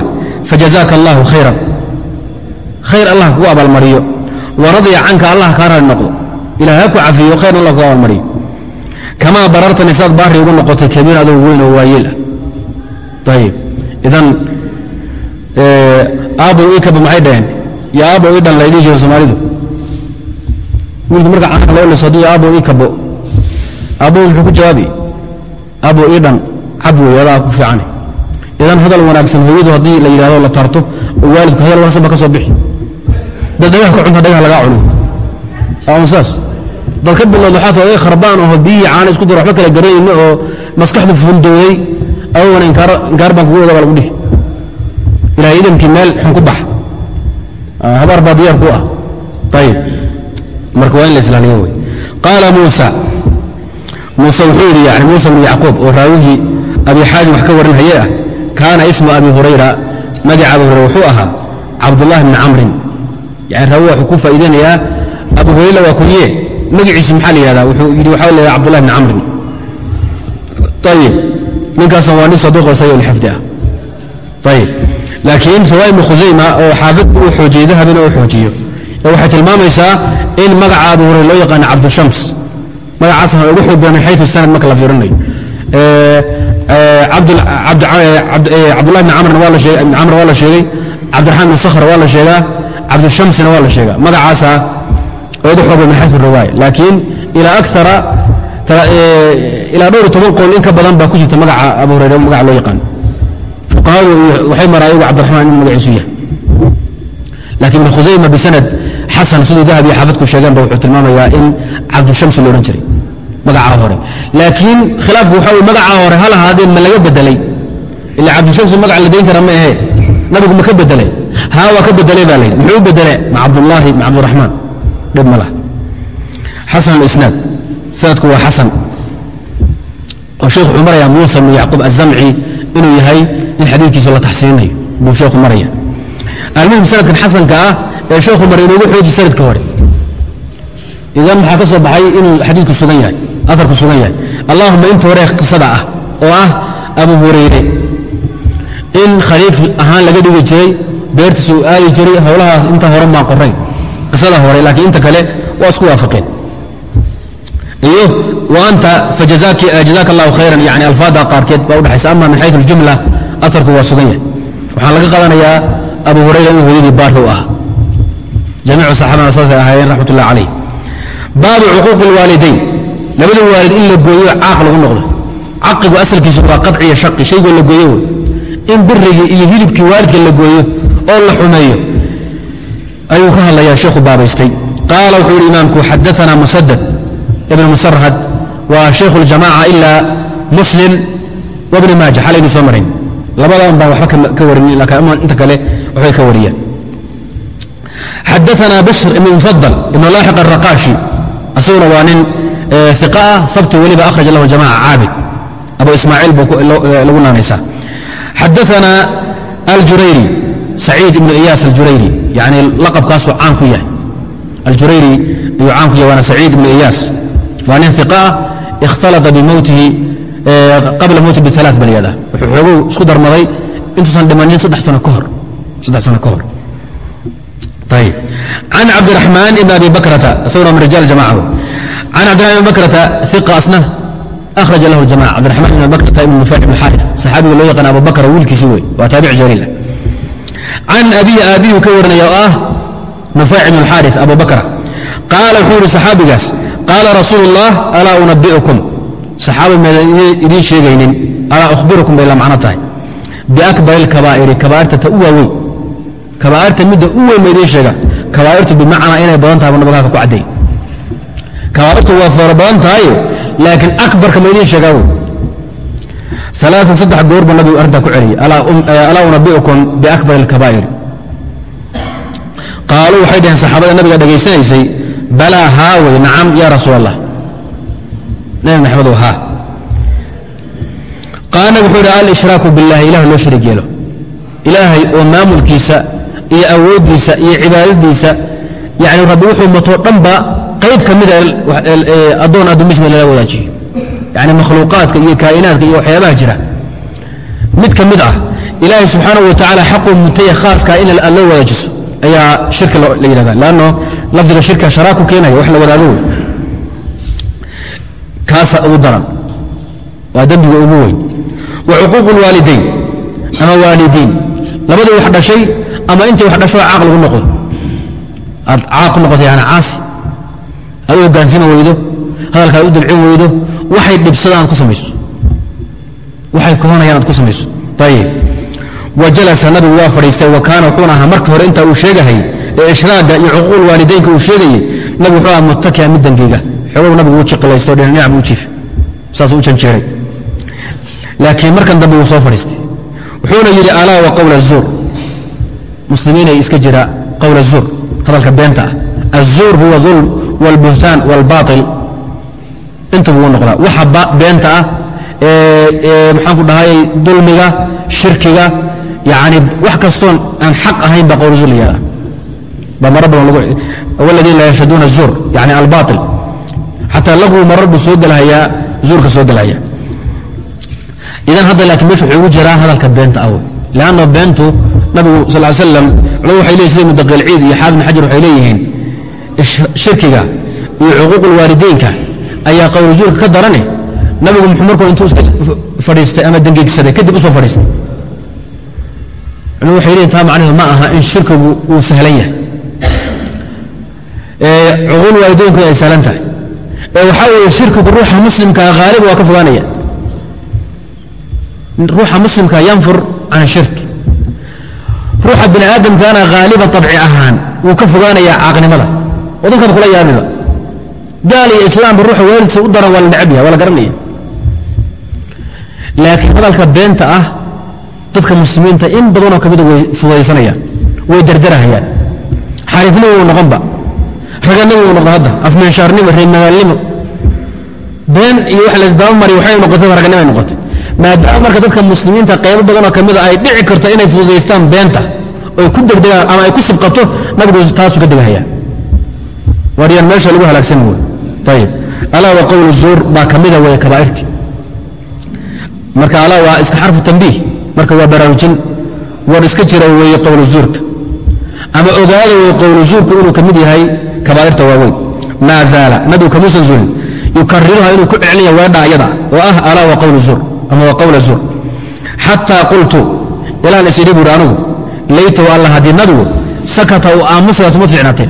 fajazaaka allahu khayran khayr allah kugu abaalmariyo wa radya canka allah kaa rali noqdo ilah ha ku cafiyo khayr allah kugu abaalmariyo kamaa barartanii saad baari ugu noqotay kabiir adoo weyn oo waayeel ah ayib idan aabbow ii kaba maxay dhaheen yo aabbow ii dhan laydhihi jiro soomaalidu wiilka marka caanka loo liso hadduu aabbow ii kabo aabbow muxuu ku jawaabi aabbow ii dhan cab wey adaa ku fiicane idan hadal wanaagsan hooyadu haddii la yidhahdo la tarto oo waalidku hadal wanaagsan ba ka soo bixi. Dad dhagaha ka cunta dhagaha lagaa cuno. Ama saas dad ka bilowda waxaa oday kharbaan oo biyihii caana isku daro waxba kala garanayno oo maskaxdu fundowday awowana inkaar baan kugu wada baa lagu dhihi. Ilahay idamkii meel xun ku bax. Habaar baa diyaar ku ah. Ayib marka waa in la islaaliyo wey qaala muusa. Muuse wuxuu yidhi yani muusa bnu yacquub oo raawihii abi xaasim wax ka warin haye ah kaana ismu abi hurayra magaca abi hurayra wuxuu ahaa cabdullahi bni camrin. Yani raawi wuxuu ku faa'iideynayaa abu hurayra waa kunye magaciisu maxaa la yihahdaa wuxuu yidhi waxaa la yhahda cabdullahi bni camrin. Ayib ninkaasna waa nin saduuqoo sayo lxifdi ah. Ayib laakiin riwaaya ibnu khusayma oo xaafidku uu xoojiyey dahabina uu xoojiyo waxay tilmaamaysaa in magaca abu hurayra loo yaqaano cabdushams. Magacaasna ugu xoog badan sanad marka la fiirinayo. Cabdullahi bn camrna waa la sheegay cabdiraxmaan bn sakhr waa la sheegaa cabdushamsina waa la sheegaa. Magacaasa ugu xoog min xayu riwaaya. Laakiin ilaa akara ilaa dhowr toban qowl in ka badan baa ku jirta magaca abu hurayra magaca loo yaqaano fuqahadu waxay maraa iyagu cabdiraxmaan inuu magaciisu yahay. Lakiin ibn khusayma bisanad xasan siduu dahab iyo xaafidku sheegeenba wuxuu tilmaamayaa in cabdushamsi lo odhan jiray magacaa hore. Laakiin khilaafku waxa wey magacaa hore hal ahaadee ma laga bedelay. Ila cabdushamsi magac la dayn kara ma ahee nabigu ma ka bedelay. Haa waa ka bedelay baa layidhi muxuu u bedele ma cabdullaahi ma cabdiraxmaan dhib ma lah xasan alisnaad. Sanadku waa xasan. Oo sheekhu wuxuu marayaa muusa bnu yacquub azamci inuu yahay in xadiidkiisu la taxsiinayo. Buu sheekhu maraya almuhim sanadkan xasanka ah ee sheekhu maray inuugu xooji sanadka hore. Idan maxaa ka soo baxay inuu xadiidku sugan yahay aarku sugan yahay? Allahuma inta hore qisada ah oo ah abu hurayre in khaliif ahaan laga dhigi jiray beertiisa uu aadi jiray howlahaas inta hore maa qorayn qisada hore laakiin inta kale waa isku waafaqeen. Iyo wa anta fajazaaka allahu khayran yani alfaada qaarkeed baa udhexaysa ama min xayu aljumla aarku waa sugan yahay. Waxaan laga qadanayaa abu hurayra inuu hooyadii baari u ahaa jamiicu saxaabana saasay ahaayeen raxmat ullah calayh baabu cuquuqi اlwaalidayn labada waalid in la gooyo caaq lagu noqdo caqigu asalkiisu waa qaci iyo shaqi shaygoo la gooyo wey in birigii iyo hilibkii waalidka la gooyo oo la xumeeyo ayuu ka hadlayaa sheekhu baabaystay qaala wuxuu yidhi imaamku xadaana musadad ibn musarhad waa shaykhu اljamaca ila muslim wabni maaja xalaynu soo marayn labadan baan waxba ka warin laakiin inta kale waxbay ka wariyaan xadaana bishr ibn mufadal ibn laaxiq araqaashi asaguna waa nin iqa ah habti weliba akhraj lahu jamaca caabid abu ismaaciil buu lagu naanaysaa xadaana aljurayri saciid ibnu iyaas aljurayri yani laqabkaasuu caan ku yahay aljurayri ayuu caan ku yahay waana saciid ibnu iyaas waa nin iqa ah ikhtalata bimowtihi qabla mowti biala bal yada wuxuu xoogow isku darmaday intuusan dhimanin saddex sano ka hor can cabdiraxmaan ibn abi bakrata isaguna min rijaal jamacahu can cabdiraxman ibn bakrata iqa asna akhraja lahu jamaca cabdiraxmaan ibn bakrata ibn nufayc ibn xaaris saxaabiga loo yaqaan abu bakr wiilkiisi wey waa taabic jaliil can abihi aabiyu ka warinaya oo ah nufayc ibn xaaris abu bakra qaala wuxuu yihi saxaabigaas qaala rasuulu اllah alaa unabi'ukum saxaaba meedan idiin sheegaynin alaa uhbirukum bay la macno tahay biakbar اlkabaa'iri kabaa'irta ta u waaweyn kabaa'irta midda u weyn ma idiin sheega kabaa'irtu bimacnaa inay badan tahay nabagaaka ku cadday kabaa'irtu waa fara badan tahaye laakiin akbarka ma idiin sheegaa saddex goor nabigu arrintaa ku celiyey. Alaa unabi'ukum biakbar اlkabaa'ir qaaluu waxay dhaheen saxaabada nabiga dhegaysanaysay balaa haa wey nacam ya rasuul allah nabi maxamedow haa. Qaala nabig wuxuu yidhi alshraaku biاllahi loo sharig yeelo. Ilaahay oo maamulkiisa iyo awooddiisa iyo cibaadadiisa. Yani rabbi wuxuu matoo dhanba qayb ka mida addoon addoommisma lala wadaajiyo. Yani makhluuqaadka iyo kaa'inaadka iyo waxyaabaha jira. Mid ka mid ah ilaahay subxaanahu wa tacaala xaquu mutaya khaaskaa in loo wadaajiso ayaa shirka la yidhahda lanno lafdiga shirka sharaaku keenaya wax la wadaago wey. Kaasa ugu daran waa dembiga ugu weyn. Wa cuquuqu lwaalidayn ama waalidiin. Labadii wax dhashay ama intii wax dhasho caaq lagu noqdo. Aad caaq ku noqoto yani caasi. Aad u hogaansami weydo hadalkaad u dilcin weydo waxay dhibsadaan ku samayso. Waxay kohonayaan aad ku samayso. Ayib wa jalasa nabigu waa fadhiistay wa kaana wuxuuna ahaa marka hore intaa uu sheegahay ee ishraaga iyo cuquuqul waalidaynka uu sheegayey nabigu wuxuu ahaa muttakia mid dangiga xogow nabigu uu jiqilaysto dhinac buu u jiif. Saasuu u janjeeray. Laakiin markan dambe wuu soo fadhiistay. Wuxuuna yidhi alaa wa qowla zuur muslimiinay iska jira qowla zuur hadalka beenta ah. Azuur huwa ulm wاlbuhtaan wاlbail intuba wuu noqdaa. Waxa beenta ah maxaan ku dhahay dulmiga shirkiga yani wax kastoon aan xaq ahayn baa qowl zuur la yihahda baa mara badan lagu waladiina la yashhaduuna zuur yani albail xataa laguu marar buu soo gelhayaa zuurka soo gelhaya idan hadda laakiin meesha wuxuu ugu jiraa hadalka beenta ah lanno beentu nabigu sal slam culamadu waxay leeyihiin sida mudaqiilciid iyo xaafid xajar waxay leeyihiin shirkiga iyo cuquuqul waalideynka ayaa qowlu zuurka ka darane nabigu markuu intuu iska fadhiistay ama dengegsaday kadib u soo fadhiistay culamadu waxay leeyihiin taa macnaheedu ma aha in shirkigu uu sahlan yahay waalideynku ay sahlan tahay ee waxaa weeye shirkigu ruuxa muslimkaa haaliba waa ka fogaanaya ruuxa muslimka yanfur can shirk. Ruuxa bini aadamkaana haaliba abci ahaan wuu ka fogaanayaa caaqnimada. Wadankan kula yaabiba gaal iyo islaamba ruuxa waalidkiisa u daran waa la necab yaha waa la garanaya. Laakiin hadalka beenta ah dadka muslimiinta in badanoo kamida way fudaysanayaan way derderahayaan xariifnimo wuu noqonba raganimo wuu noqon hadda afmeenshaarnimo reermagaalnimo been iyo wax laysdaba mari waxay noqotay raganimo ay noqotay maadaama marka dadka muslimiinta qaybo badanoo ka mida ay dhici karto inay fududaystaan beenta oy ku degdegaan ama ay ku sibqato nabigu taasuu ka degahaya. Waryaan meesha lagu halaagsan wey ayib alaa wa qowlu zuur baa ka mida wey kabaa'irti marka alaa waa iska xarfu tambiih marka waa baraarujin. War iska jira weeye qowlu zuurka. Ama ogaada wey qowlu zuurku inuu ka yahay kabaa'irta waaweyn maa zaala. Nabigu kamuusan zulin yukariruha inuu ku celinayo weedha ayada oo ah alaa wa qowlu zuur ama waa qowla zuur. Xataa qultu ilaan isidhi buuhi anugu laytow alla haddii nabigu sakata uu aamusaas ma fiicnateen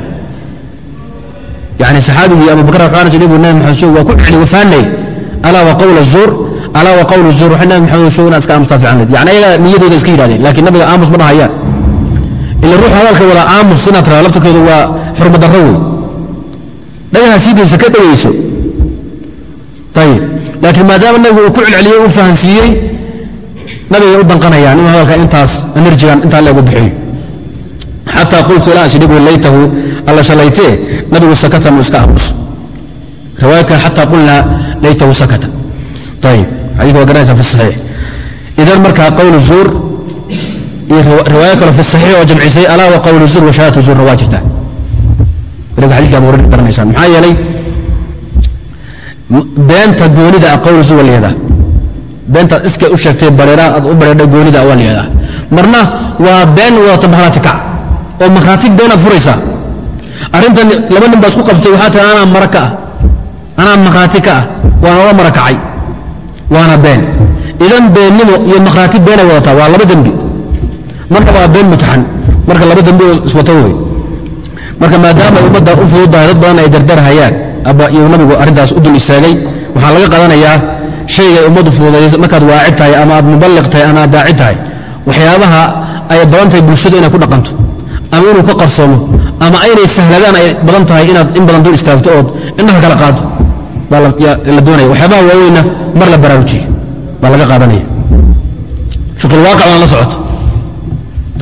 yani saxaabigii abu bakr waxaan isidhi buuri nabi maxamed show waa ku celi wafaanay. Alaa wa qowla zuur alaa wa qowlu zuur waxay nabi maxamed show inaad iska aamustaa fiican leed yani ayaga niyadooda iska yidhahdeen laakiin nabiga aamus ma dhahayaan. Ila ruux hadalka wada aamus inaad tiraa laftirkeedu waa xurmadarro wey dhagaha siidiisa ka dhegayso ayib laakiin maadaama nabigu uu ku celceliyey u fahansiiyey nabigay u danqanayaan inuu hadalka intaas enerjigan intaa leegu bixiyo xataa qultu ilaa sidhigu laytahu alla shalaytee nabigu sakata mu iska aamus riwaayadkan xataa qulnaa laytahu sakata ayib xadika waa garanaysa fi saxiix. Idan markaa qowlu zuur iyo riwaayo kale fi saxiix oo jamcisay alaa wa qowlu zuur wa shahaadatu zuurna waa jirtaa. Waliba xadika abu hurayra garanaysaan maxaa yeelay beenta goonida zuur waa la yihahdaa beentaad iska u sheegtay bareeraha aad u bareerdhay goonida waa la yihahdaa marna waa been wadata markhaati kac oo markhaati beenaad furaysaa arrintan laba nin baa isku qabtay waxaa tihi anaa mara ka ah. Anaa markhaati ka ah. Waana la mara kacay waana been. Idan beennimo iyo markhaati beena wadataa waa laba dembi. Marka waa been mutaxan. Marka laba dembi oo iswato wey marka maadaama ay ummadda u fududahay dad badan ay dardarhayaan iyo nabigu arrintaas u dul istaagay. Waxaa laga qadanayaa shayga ay ummaddu fududaysa markaad waaci tahay ama aad muballiq tahay ama aad daaci tahay waxyaabaha ay badan tahay bulshadu inay ku dhaqanto. Ama inuu ka qarsoomo ama aynay sahladaan ay badan tahay inaad in badan dul istaagto ood indhaha kala qaado baa doonaya. Waxyaabaha waaweynna mar la baraarujiyo. Baa laga qaadanaya. Fiqilwaaqic waan la socoto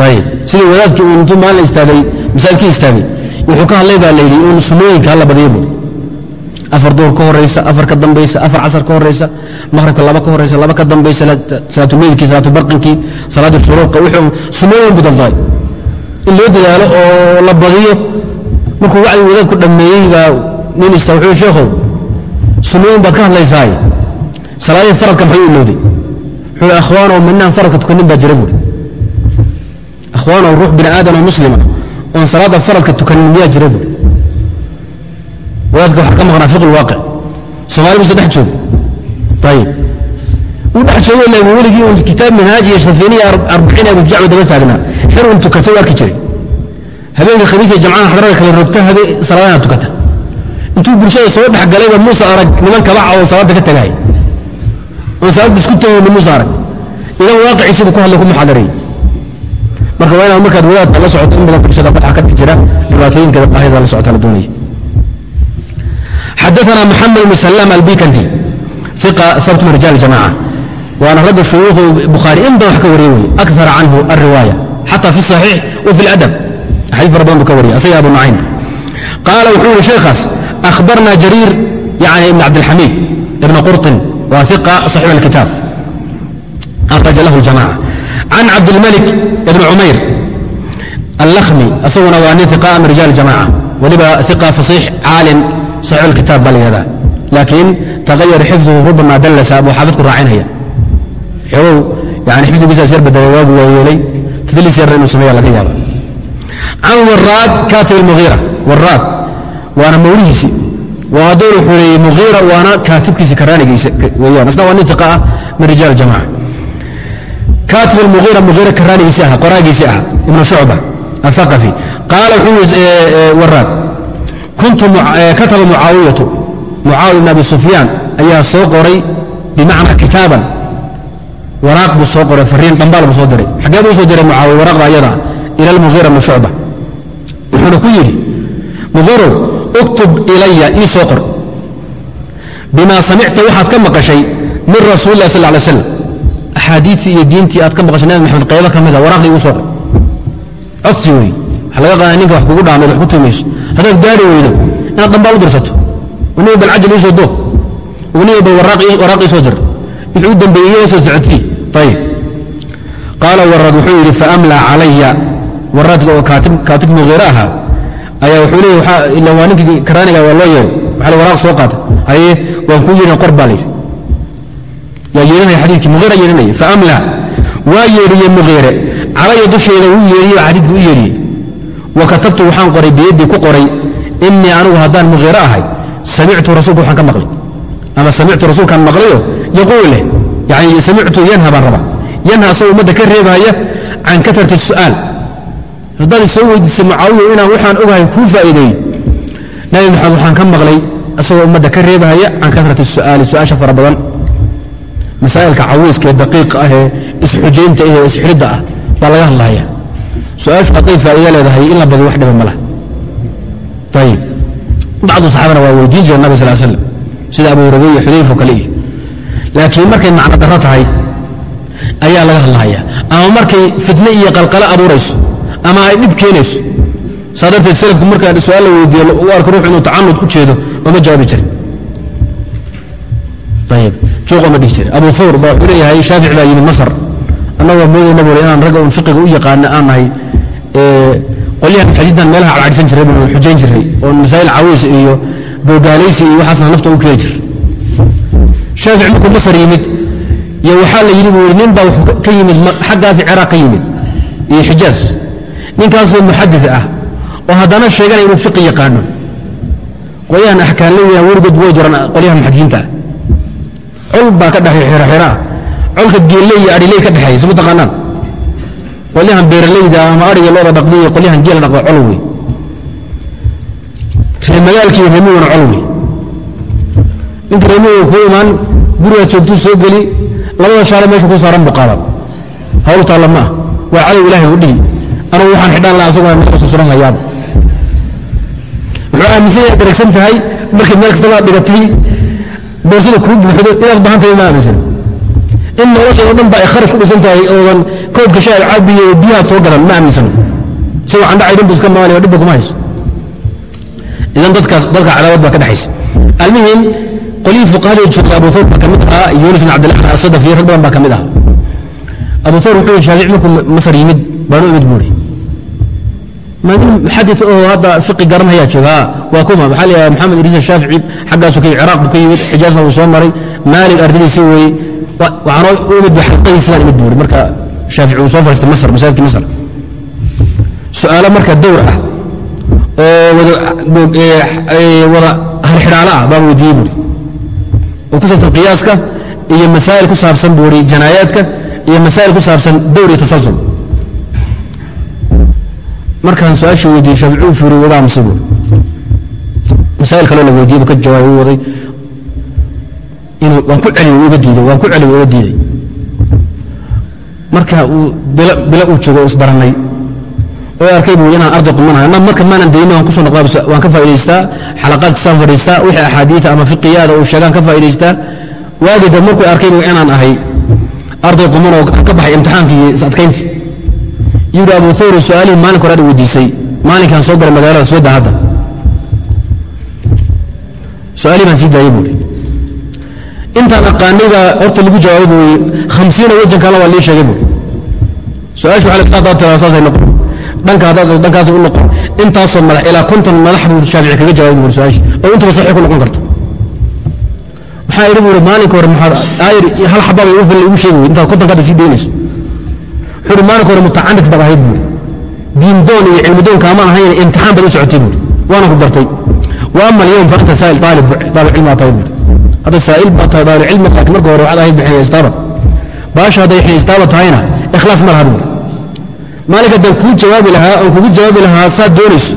ayib sidii wadaadkii uu intuu maalin istaagay masaajidkii istaagay wuxuu ka hadlay baa la yidhi uun sunnooyinka hala badiyo buuri afar duhur ka horaysa afar ka dambaysa afar casar ka horaysa maqhribka laba ka horaysa laba ka dambaysa salaatumeydkii salaatubarqinkii salaatu shuruuqa wuxuu sunnooyin buu daldaay. In loo dadaalo oo la badiyo markuu wacdi wadaadku dhammeeyey baa nin ista wuxuu sheekhow sunnooyin baad ka hadlaysaaye salaadihii faradka maxay u ilowday wuxuu akhwaanow minaan faradka tukanin baa jira buuri akhwaanow ruux bini aadam oo muslima oon salaadda faradka tukanin miyaa jira buuri wadaadka waxaa ka maqnaa fiq lwaaqic soomaali buse dhex jooga ayib uu dhex joogo la weligii un kitaab minhaaj iyo shafiiniya arbaciin abu jacba daba taagnaa. Xir un tukatay u arki jiray. Habeenka khamiis iyo jamcada xadrada kala rogta habeen salaadana tukata intuu bulshada soo dhex galayba muuse arag niman kabaca oo salaadda ka tagahay oon salaadda isku tagayna muuse arag. Idan waaqiciisibu ku hadlay ku muxaadareeyey marka waa inaad markaad wadaadka la socoto in badan bulshada waxaa ka jira dhibaatooyinka baahida la socota la doonaya xadaana maxamed bn salam albikandi abt min rijaal jamaca waana ragga shuyuuhu bukhaari in badan wax ka wariye wey akara canhu alriwaaya xata fi saxiix wa fi ladab fara badan buu ka wariyey asaga abu nucaym qaala wuxuu yidhi sheekhaas ahbarna jariir yani ibn cabdilxamiid ibna qurطin waa iqa saxiib alkitaab akhraja lahu ljamaca can cabdilmalik ibn cumayr allahmi isaguna waa nin iqa min rijaal jamaca weliba iqa fasiix caalin saxiixulkitaab baa layihahdaa laakiin taqayar xifduhu ku bannaa dallasa buuxaafidku raacinaya. Xogow yani xifdigiisaas yar badelay waagu waa yeelay tadliis yarna inuu sameeya laga yaaba can waraad kaatib almuhiira waraad waana mawlihiisii waa adoonu xureeyey muhiira waana kaatibkiisi karaanigiisa. Weyaan isna waa nin tiqa ah min rijaal jamaca. Kaatib almuhiira muhiira karaanigiisi aha qoraagiisii aha. Ibnu shucba athaqafi qaala wuxuu waraad kataba mucaawiyatu mucaawiya bn abi sufyaan ayaa soo qoray bimacnaa kitaaban. Waraaq buu soo qoray fariin dhambaal buu soo diray. Xaggee buu soo diray mucaawiya waraaqda ayada ila almuhiira bni shucba. Wuxuuna ku yidhi muhiirow uktub ilaya ii soo qor. Bima samicta waxaad ka maqashay min rasuuli lah sal ly slam axaadiitii iyo diintii aad ka maqashay nabi maxamed qaybo ka mida waraqda igu soo qor. Codsi wey waxa laga qaada ninka wax kugu dhaamayd wax ku tumayso haddaad gaari weydo inaad dambaal u dirsato waniba bal iisoo doo waniba bal iisoo dir wuxuu u dambeeyey iyadoo soo socotii ayib qaala warad wuxuu yidhi faamlaa calaya. Waraadka oo kaatib muhiire ahaa ayaa wuxuu leeyahy ila waa ninkii karaaniga waa loo yeeray waxa la waraaq soo qaata haye waan kuu yeerin qor baa la yidhi. Yaa yeerinaya xadiidkii muhiira yeerinaya faamlaa. Waa yeedhiye muhiire calaya dusheeda wuu yeedhiye xadiidkii u yeedhiyey wa katabtu waxaan qoray biyaddii ku qoray inii anigu haddaan muhiire ahay samictu rasuulka waxaan ka maqlay. Ama samictu rasuulkaan maqlayo? Yaquul leh. Yani samictu yanha baan rabaa. Yanha asagoo ummadda ka reebaya can karati su'aal. Haddaad isoo weydiisay mucaawiya inaan waxaan ogahay kuu faa'iideeyo nabi maxamed waxaan ka maqlay asagoo ummadda ka reebahaya can karati su'aali su'aasha fara badan. Masaa'ilka cawiiska ee daqiiqa ah ee isxujaynta ah ee isxiridda ah baa laga hadlaya su'aashu hadday faa'iido leedahay in la badiyo wax dhiba ma laha. Ayib bacdu saxaabana waa weydiin jireen nabig sal slam sida abu hurayre iyo xudayfo kale iyo laakiin markay macno darro tahay ayaa laga hadlahaya ama markay fitne iyo qalqalo abuurayso ama ay dhib keenayso saa darteed salafku markaa su'aal la weydiiyo u arko ruux inuu tacanud u jeedo ooma jawaabi jirin. Ayib juuqa ma dhihi jira abu thawr baa wuxuu leeyahay shaafici baa yimid masar annagoo moodayna buri inaan ragga un fiqiga u yaqaana aan qolyahan xadiidan meelaha cadhadhisan jiray buu xujayn jiray oo masaa'il cawiis iyo googaalaysi iyo waxaasna nafta u keeni jir. Shaafici markuu masar yimid iyo waxaa la yidhi buu yidhi nin baa wuxuu ka yimid xaggaasi ciraaq ka yimid iyo xijaaz. Ninkaasoo muxadid ah oo haddana sheeganaya inuu fiqi yaqaano. Qolyahan axkaanleyda weligood way jiran qolyahan muxadidiinta col baa ka dhexay xiraxiraa colka geelle iyo adhiley ka dhexeeya sma taqaanaan. Qolyahan beeralayda ama adhiga looda dhaqda iyo qolyahan geela dhaqda col wey reemagaalki iyo reemiguna col wey ninka reemigu ku imaan gurigaad joogtuu soo geli labada shaale meesha ku saaran buu qaadan hawl taalla ma ah waa cadow ilaahay u dhihi. Anugu waxaan xidhaan laha asagoo meelkasu suran hayaaba wuxuu aaminsan yahay daragsan tahay markay meel kastaba dhigatay boorsada kuu buuxdo inaad baahan tahay ma aaminsan in nolosha oo dhan ba ay kharash ku dhisan tahay oodan koobka shaad cabiya oo soo gadan ma aaminsan. Isagoo candhacay dhanbu iska maaliyo dhibba kuma hayso. Idan dadkaas dadka cadaawad baa ka dhexaysa. Almuhim qolihii fuqahada joogay abu thawr baa ka mid ahaa yunis bin cabdillah asadafi rag badan baa ka mid ahaa. Abu thawr wuxuu shaafici markuu masar yimid baanu imid buuri muxadid oo hadda fiqi garanhayaa joogaa waa kuma maxaa la yidhaha maxamed idriis shaafici xaggaasu ka ciraaq buu ka yimid xijaazna wuu soo maray maalig ardadiisii weeye u buuri marka dowr ah oo wada halxidhaalo ah baan weydiiyey buuri oo ku saabsan qiyaaska iyo masaa'il ku saabsan buuri janaayaadka iyo masaa'il ku saabsan dowr iyo tasalsul markaan su'aashii weydiiyey shaafici uu fiiriy wagaa mase buuri masaa'il kaloo la weydiiyey buu ka jawaabay uu waday waan ku celiy uga diiday waan ku celiy uga diiday. Marka uu bilo uu joogo isbarannay oo arkay buu inaan arday qumanahay. Na marka maanan daynin waan ku soo noqdaa waan ka faa'idaystaa xalaqaadkasaan fadhiistaa. Wixii axaadiita ama fiqiyaada uu sheegaan ka faa'idaystaa waagida markuu arkay buu inaan ahay. Arday quman oo ka baxay imtixaankii iyo is-adkayntii abu thawri su'aalihii maalin hore ad weydiisay. Maalinkaan soo galay magaalada soo hadda. Su'aalihii baan sii daayey buuri intaan aqaanay baa horta lagu jawaabay buu hamsiina wajan kale waa lii sheegay buuri su'aashu waxaa la hadaad tiraa saasay noqon. Dhanka haddaad dhankaas u noqon. Intaasoo madax ilaa konton madax buu shaafici kaga jawaabi buuri su'aasha oo intaba saxiix ku noqon karto. Maxaa idhi buuri maalinka hore maxaad aayir hal xababa igu fil igu sheegi intaad kontonka hadda sii daynayso wuxuu maalinka hore mutacamid baad ahayd buuri diindoon iyo cilmidoon kaamaan ahayn imtixaan baad u socotay buuri waana ku dartay wa ama alyawm faanta saa'il aalib aalib cilmi tahay buuri hadda saa'il baa tahay aalib cilmi laakiin marka hore waxaad ahayd bixinaya istaaba baasha hadday xin istaaba tahayna ikhlaas ma laha buuri haddaan kuu jawaabi lahaa oon kugu jawaabi lahaa saad doonayso.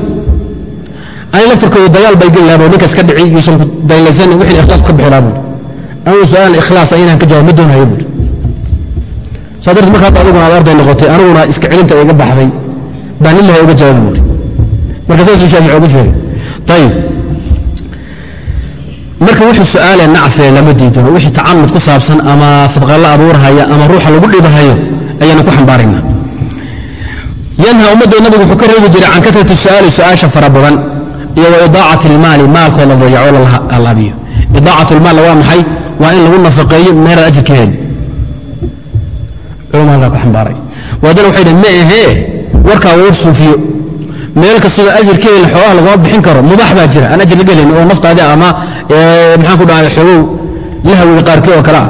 Ani laftarkooda dagaal bay geli lahaa ninkaas ka dhici yuusan ku daylaysan wixii ikhlaas ka bixi lahaa anigu su'aal ikhlaasa inaan ka jawaab ma doonayo buuri saa darteed marka hadda aad arday noqotay aniguna iska celinta iga baxday baan lillahi uga jawaabi buuri marka saasuu shaafici ugu sheegay ayib marka wixii su'aale nacfee lama diidano wixii tacamud ku saabsan ama fadqallo abuurhaya ama ruuxa lagu dhibahayo ayaanu ku xambaaraynaa yanha ummadda nabigu wuxuu ka reebi jiray can katrati su'aali su'aasha fara badan iyo wa idaacati ilmaali maalkoo la dayaco la halaabiyo idaacat lmaal waa maxay? Waa in lagu nafaqeeyo meelaad ajir ka heli culama halkaa ku xambaaray. Waadana waxay dhhen ma ahee warkaa war suufiyo meel kastoo ajir ka heli xoolaha laguma bixin karo mubaax baa jira. Aan ajir laga helin oo naftaadi ama maxaan ku dhahay xoogow lahawiga qaarkii oo kale ah.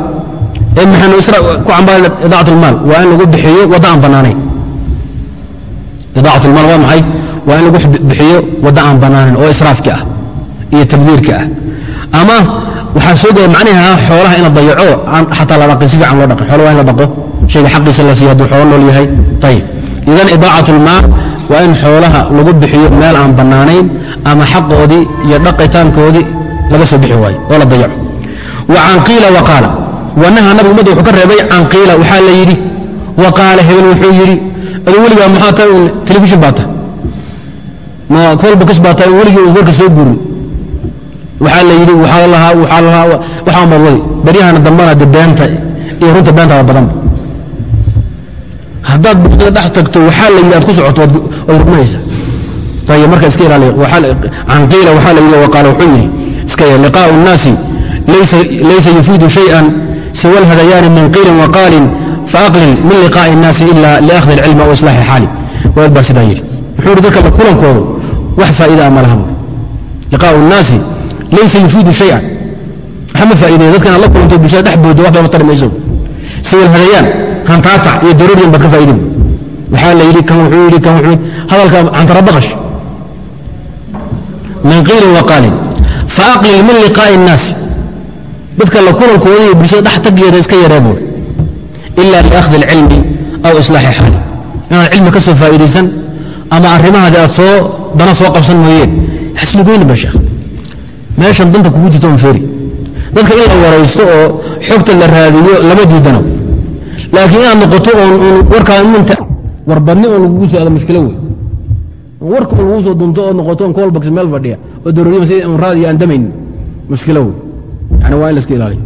Ee maxaanu isra ku cambaarayna idaacat waa in lagu bixiyo wadda aan bannaanayn idaacat waa maxay? Waa in lagu bixiyo wadda aan bannaanan oo israafki ah iyo tabdiirka ah. Ama waxaa soo gela macnaha xoolaha in la dayaco xataa la dhaqin si fiican loo dhaqin. Xoolo waa in la dhaqo. Shayga xaqiisa la siiyo hadduu xoolo nool yahay. Ayib idan idaacat waa in xoolaha lagu bixiyo meel aan bannaanayn ama xaqoodii iyo dhaqitaankoodii laga soo bixi waayo oo la dayaco. Wa can qiila wa qaala. Wanaha nabigu ummadda wuxuu ka reebay can qiila waxaa la yidhi wa qaala hebel wuxuu yidhi adu weligaa maxaa tahay un telefishin baa tahay? Ma kolbakas baa tahay weligii un warka soo gurin waxaa la yidhi waxaa lahaa waxaa lahaa waxaa madlay baryahana dambana de beenta iyo runta beentaada badanba haddaad bulshada dhex tagto waxaa la yidhi aad ku socoto waad rumanaysaa ayib marka iska ilaaliya can qiila waxaa la yidhi waqaala wuxuu yidhi iska ya liqaa'u الnaasi laysa yufiidu shayئan siwa alhadayaani min qiilin waqaalin faaqlil min liqaa'i الnaasi ila liakhdi اlcilma wa islaaxi xaali weel baa sidaa yidhi wuxuu ihi dadka kulankoodu wax faa'iida a ma laha liqaa'u الnaasi laysa yufiidu shayئan waxa ma faa'iidaya dadkan alla kulantay bulshada dhex boodo wax baa ma tari mayso siwa alhadayaan hantaatac iyo daruuriyan baad ka faa'idin waxaa la yidhi kan wuxuu yidhi kan wuxuu hadalka cantara baqash min qiilin waqaalin faaqlil min liqaa'i الnaasi dadka la kulankooda iyo bulshada dhex taggeeda iska yaree buur ila liakhdi اlcilmi aw islaaxi xaali inaad cilmi ka soo faa'iidaysan ama arrimahaadi aad soo dana soo qabsan mooyeen xaslugoyni ba sheekh meeshan danta kugu jirto on feeri dadka in la waraysto oo xogta la raadiyo lama diidano laakiin inaad noqoto oon warkaa inta warbadni oo lagugu soo aado mushkilo wey warka oo lagu soo dunto oo noqoto on kolbax meel fadhiya oo darooriyo si on raadiyo aan damayn mushkilo wey yani waa in la iska ilaaliyo.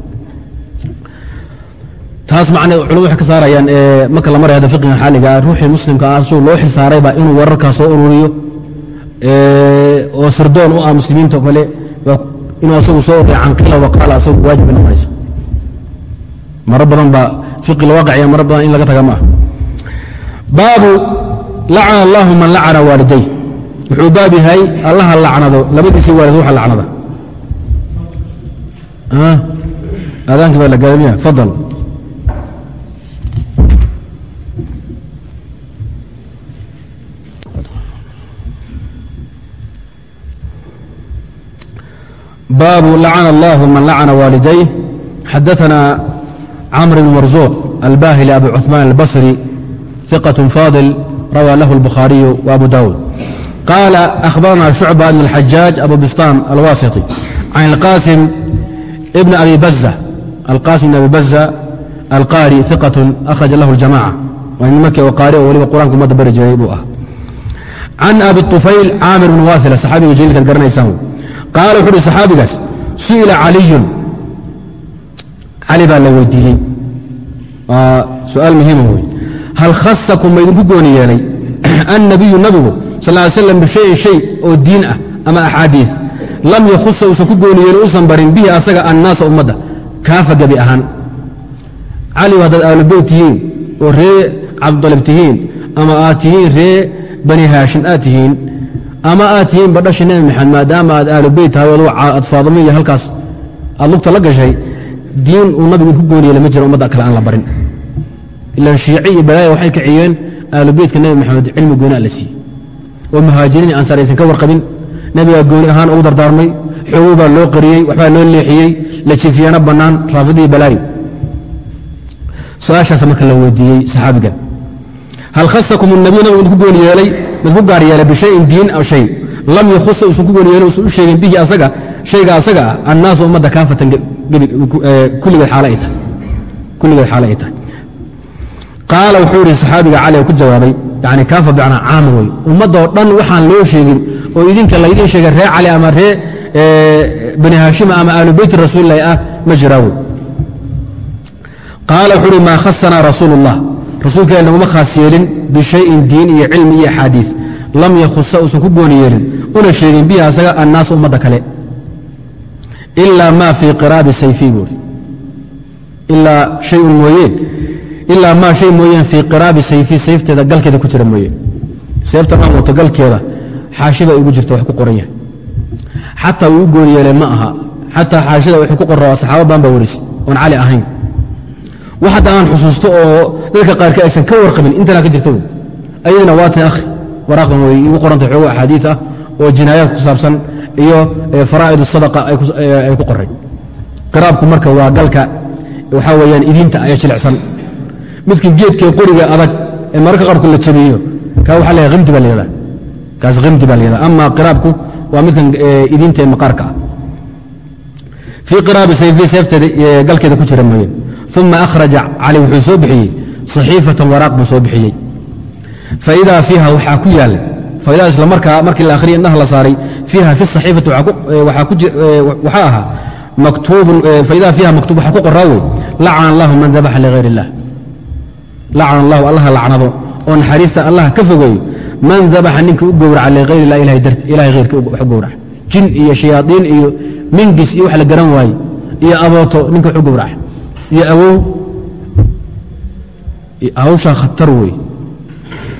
Taas macnee culamadu waxay ka saarayaan marka la maraya hadda fiqiga xaaliga ruuxii muslimka ah asuu loo xil saarayba inuu wararkaa soo ururiyo oo sirdoon u ah muslimiinta kale inuu asagu soo ururiya canqila waqaala asagu waajib bay noqonaysa maro badan baa fiqi lawaaqic maro badan in laga taga ma ah baabu lacana allahu man lacana waaliday wuxuu baab yahay allaha lacnado labadiisii waalid waxa lacnada. Aadaankii baa la gaadamiya fadal. Baabu lacana allahu man lacana waalidayh. Xadaثna cmr bn marzuuq albahili abu cuثmaan albasri ثiqaة faadil rawى lah الbukhaariyu وabu dawud qaala أhbarna shucba bn الxajaaج abu bisطaan alwasiطi can اlqasim bn abi baza alqasim bn abi baza alqaari ثiqaة akhraja lahu اljamaca waa nin markii qaari oo weliba qur-aanka ummadda bari jiray buu ah can abi طufayl caamir bn waasila saxaabiga jaliilkaad garanaysaan qaala wuxu uhi saxaabigaas su'ila caliyun cali baa la weydiiyey. Waa su'aal muhiima wey hal khasakum ma idinku gooni yeelay annabiyu nabigu sal ly slam bishayin shay oo diin ah ama axaadiis? Lam yakhusa uusan ku gooni yeelin uusan barin bihi asaga annaasa ummadda. Kaafa gebi ahaan? Cali haddaad aalubeyt tihiin oo ree cabdalib tihiin ama aad tihiin ree bani haashim aad tihiin ama aad tihiin badhashi nebi maxamed maadaama aad aalubeyt tahay aad faadimo iyo halkaas. Aad lugta la gashay diin uu nabigu ku gooni yeelay ma jira ummadda kale aan la barin. Ilaan shiici iyo balaaya waxay kiciyeen aalubeytka nebi maxamed cilmi gooni a la siiyey. Oo muhaajiriin ansaar aysan ka warqabin. Nebigaa gooni ahaan ugu dardaarmay xoogo baa loo qariyey waxbaa loo leexiyey la jifiyaano bannaan raafidii balaayo su'aashaasa marka la weydiiyey saxaabiga. Hal khasakum nabiy nabigu idinku gooni yeelay midku gaar yeelay bishayin diin aw shay. Lam yakhusa uusan ku gooni yeelin uusan u sheegin bihi asaga shayga asaga ah annaasu ummadda kaafatan tahay. Kulligeed xaale ay tahay. Qaala wuxuu loo sheegin oo idinka laydin sheegay ree cali ama ree bani haashima ama aalu beyti rasuulilahi ah ma jiraa wey qaala wuxuu uhi maa khasanaa rasuulu اllah rasuulka ilah naguma khaas yeelin bishayin diin iyo cilmi iyo axaadiis. Lam yakhusa uusan ku gooni yeelin. Una sheegin bihi asaga annaas ummadda kale ilaa maa fii qiraabi sayfi buuri ilaa shayun mooyeen. Ilaa maa shay mooyeen fii qiraabi sayfi sayfteeda galkeeda ku jira mooyeen. Seefta maan wato galkeeda xaashiba igu jirta wax ku qoran yahay. Xataa uu u gooni yeelay ma aha xataa xaashida wuxuu ku qorraa saxaaba baan baa waris oon cali ahayn. Wax hadda aan xusuusto oo dadka qaarkii aysan ka warqabin intanaa ka jirta ayadana waatan akhri waraaqdan way igu qorantay xoogo axaadiid ah oo jinaayaad ku saabsan iyo faraa'id sadaqa ay ku qoray qiraabku marka waa galka waxaa weeyaan idinta ayaa jilicsan. Midka geedkee qoriga adag ee mararka qaarku la jabiyo kaa waxa la himdi baa layhahda kaas himdi baa layhahda ama qiraabku waa midkan idinta ee maqaarka ah. Fii qiraabi sayfi seefteeda galkeeda ku jira mooyeen uma akhraja cali wuxuu soo bixiyey صaxiifatan waraaq buu soo bixiyey. Faidaa fiiha waxaa ku yaal faidaa isla markaa markii la akhriya indhaha la saaray fiiha fi صaxiifati waxaa ahaa faidaa fiiha maktub waxaa ku qoraa wey lacana allahu man dabaxa ligayr اllah lacana allahu allaha lacnado oo naxariista allah ka fogeeyo man dabaxa ninka u gowraca ligayr illah ilahay hayrka wax u gowraca. Jin iyo shayaaiin iyo mingis iyo wax la garan waaye iyo abooto ninka wax u gowraca. Iyo awow hawshaa khatar wey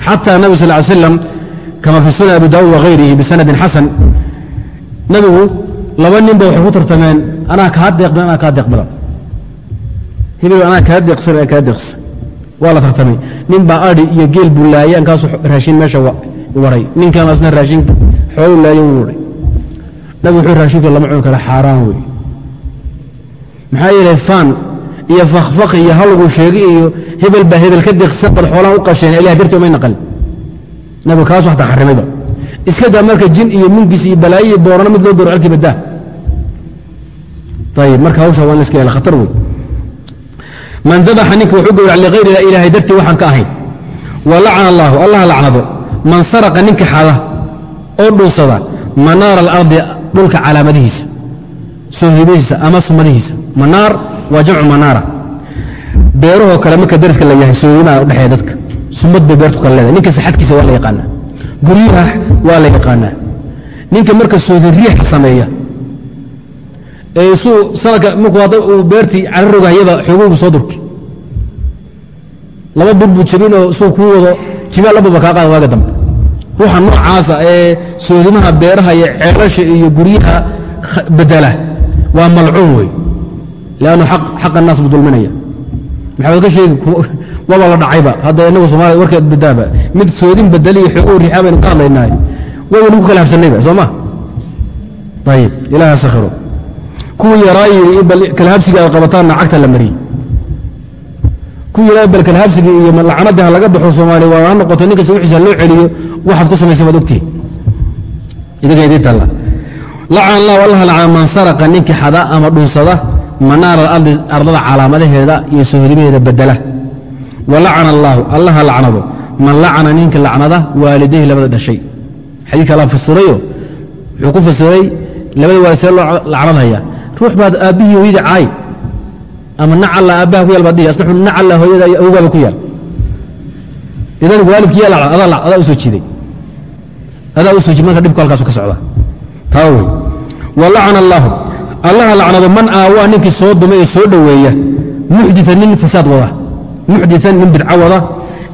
xataa nabi sal ly slam kama fi sunan abi daawud wahayrihi bisanadin xasan nabigu laba ninba waxay ku tartameen anaa kaa deeq badan anaa kaa deeq badan hebel anaa kaa deeqsan anaa kaa deeqsan waa la tartamay nin baa adhi iyo geel buu laayay ankaasu raashin meesha waray ninkan raashin xoolu laayo wuu waray nabigu wuxuu raashinka lama cuni kara xaaraan wey maxaa yeelay faan iyo fakfaq iyo halgu sheegi iyo hebel baa hebel ka deeqsan bad xoolaan u qasheen ilah dartii may naqalin nabigu kaas waxtaa xarimayba iska daa marka jin iyo munkis iyo balaayo iyo boorano mid loo dooro alkii badaa ayib marka hawsha waa in iska yaalla khatar wey man dabaxa ninka wuxuu gowrac ligayr ilah ilaahay dartii waxaan ka ahayn wa lacana allaahu allah lacnado. Man saraqa ninka xada oo dhuusada manaara alardi dhulka calaamadihiisa soohibadiisa ama sumadihiisa. Manaar waa jamcu manaara. Beerahoo kale marka dariska la yahay soohimaa udhexeeya dadka sumad bay beertu kale leedahay. Ninka saxadkiisa waa la yaqaanaa. Guryaha waa la yaqaanaa. Ninka marka soodi riixa sameeya ee isuu sanadka markuu hadda uu beertii cararogahayaba xoogowgu soo durki. Laba bur buu jebinoo isuu kuu wado jibaa lababa kaa qaada waaga dambe. Ruuxa noocaasa ee soodimaha beeraha iyo ceelasha iyo guryaha bedela waa malcuun wey lannu xaqa naas buu dulminaya. Maxaad ka sheegi waba la dhacayba. Hadda inagu somaaliya warkeed badaaba mid soodin bedeliyo xoogow riixaa baynu ka hadlaynahay waynu ku kala habsannayba soo ma? Ayib ilaha sakhiro. Kuwii yaraa yidhi bal kalhabsiga aad qabataanna cagta la mariyey. Kuwii yaraa bal kalhabsiga iyo lacnadii ha laga baxo soomaaliya waa ha noqoto ninkasta wixiisa loo celiyo waxaad ku samaysay baad ogtihi idiga idii talla. Lacana allah allah lacana man saraqa ninkii xada ama dhunsada manaara alardi ardada calaamadaheeda iyo sohodimaheeda bedela wa lacana allaahu allaha lacnado. Man lacana ninka lacnada waalidayhi labada dhashay. Xadiidka la fasirayo wuxuu ku fasiray labada waalid see loo lacnadhaya ruux baad aabbihii hooyadii caay ama nacalla aabbaha ku yaal baad dhihi asna nacalla hooyada iyo ku yaal. Idan waalidki yaa lacnad adaa u soo jiiday. Adaa u jiiday marka dhibku halkaasu ka socda. Taa wey wa lacana allaahu allaha lacnado man aawaa ninkii soo duma ee soo dhoweeya muxdian nin fasaad wada muxdian nin bidco wada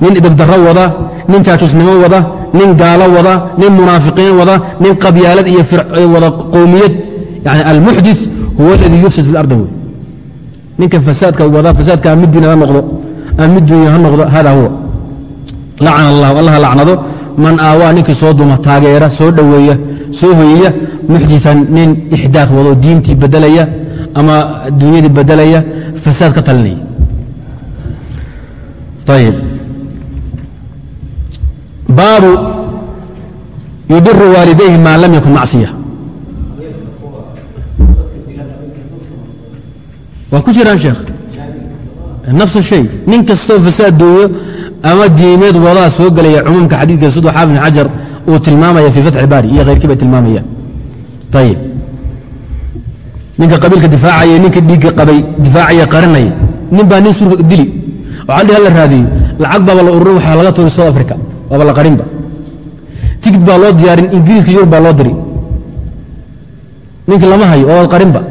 nin idabdarro wada nin jaajusnimo wada nin gaalo wada nin munaafiqiin wada nin qabyaalad iyo wada qowmiyad. Yani almuxdi huwa aladii yufsid fi lardi wey ninka fasaadka wada fasaadka mid diin ha noqdo ama mid dunya ha noqdo hada huwa. Lacana allahu allaha lacnado. Man aawaa ninkii soo duma taageera soo dhoweeya soo hoyeya muxdian nin ixdaad wado diintii bedelaya ama dunyadii bedelaya fasaad ka talinaya baabu yudiru waalidayhi maa lam yakun macsiya waa ku jiraan sheekh nafs shay nin kastoo fasaad dooyo ama diimeed wadaa soo gelaya cumuumka xadiidka siduu xaafid bn xajar uu tilmaamaya fii fatxi baari iyo khayrkii bay tilmaamayaan ayib ninka qabiilka difaacaya ninka dhiigga qabay difaacaya qarinaya nin baa nin surka dili dhihi hala raadiyo lacag baaba la ururin waxaa laga tuuri south africa. Waaba la qarinba. Tigid baa loo diyaarin ingiriiska yurub baa loo diri. Ninka lama hayo waa qarinba.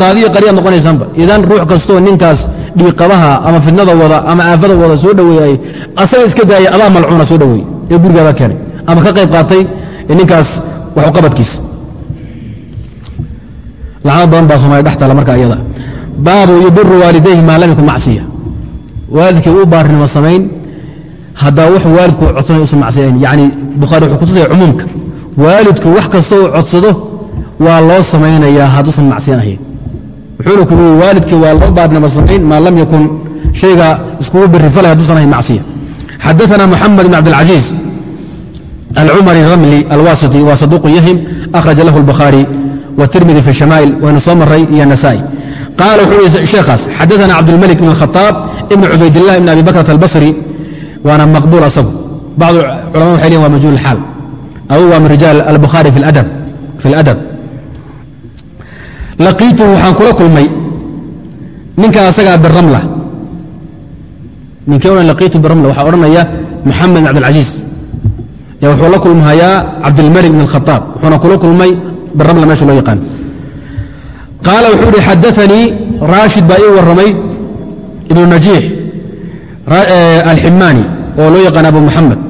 Qaadiyo qaryaad noqonaysaanba idan ruux kastoo ninkaas dhiiqabaha ama fidnada wada ama aafada wada soo dhoweeyay asaga iska daaya adaa malcuuna soo dhoweeyey ee gurigaada keenay. Ama ka qayb qaatay ninkaas waxuqabadkiisa lacnad badan baa somalia dhex taala marka iyada baabu yubiru waalidayhi maa lam yakun macsiya. Waalidkii u baarinimo samayn. Haddaa wax waalidku codsanay usan macsiyayn yani bukhaari wuxuu kutusaya cumuumka. Waalidku wax kasta uu codsado waa loo samaynayaa hadduusan macsiyan ahayn. Wuxuuna ku yii waalidkii waa loo baarinimo samayn maa lam yakun. Shayga iskugu birifalay hadduusan ahayn macsiya. Xadaثna moxamed bn cabdilcaziiz alcumari ramli alwasiti waa saduuqu yahim akhraja lahu اlbukhaari wtirmidi fi shamaa'il waynu soo maray iyo nasa'i qaala wuxuu yihi sheekhaas xadaثana cabdulmalik ibn اkhطaab ibn cubaydilah ibn abi bakrat albasri waana maqbuul asagu bacdu culama waxay lehin wa majhuul xaal aw waa min rijaal albukhaari fi اladab laqiituhu waxaan kula kulmay ninka asagaa biramla ninkee odhan laqiitu biramla waxaa odhanaya moxamed bin cabdilcaziiz yaa wuxuu la kulmahayaa cabdilmalik ibn اlkhطaab wuxuuna kula kulmay biramla meesha loo yaqaan qaala wuxuu ihi xadaanii raashid baa ii warramay ibnu najiix alximaani oo loo yaqaan abu muxamed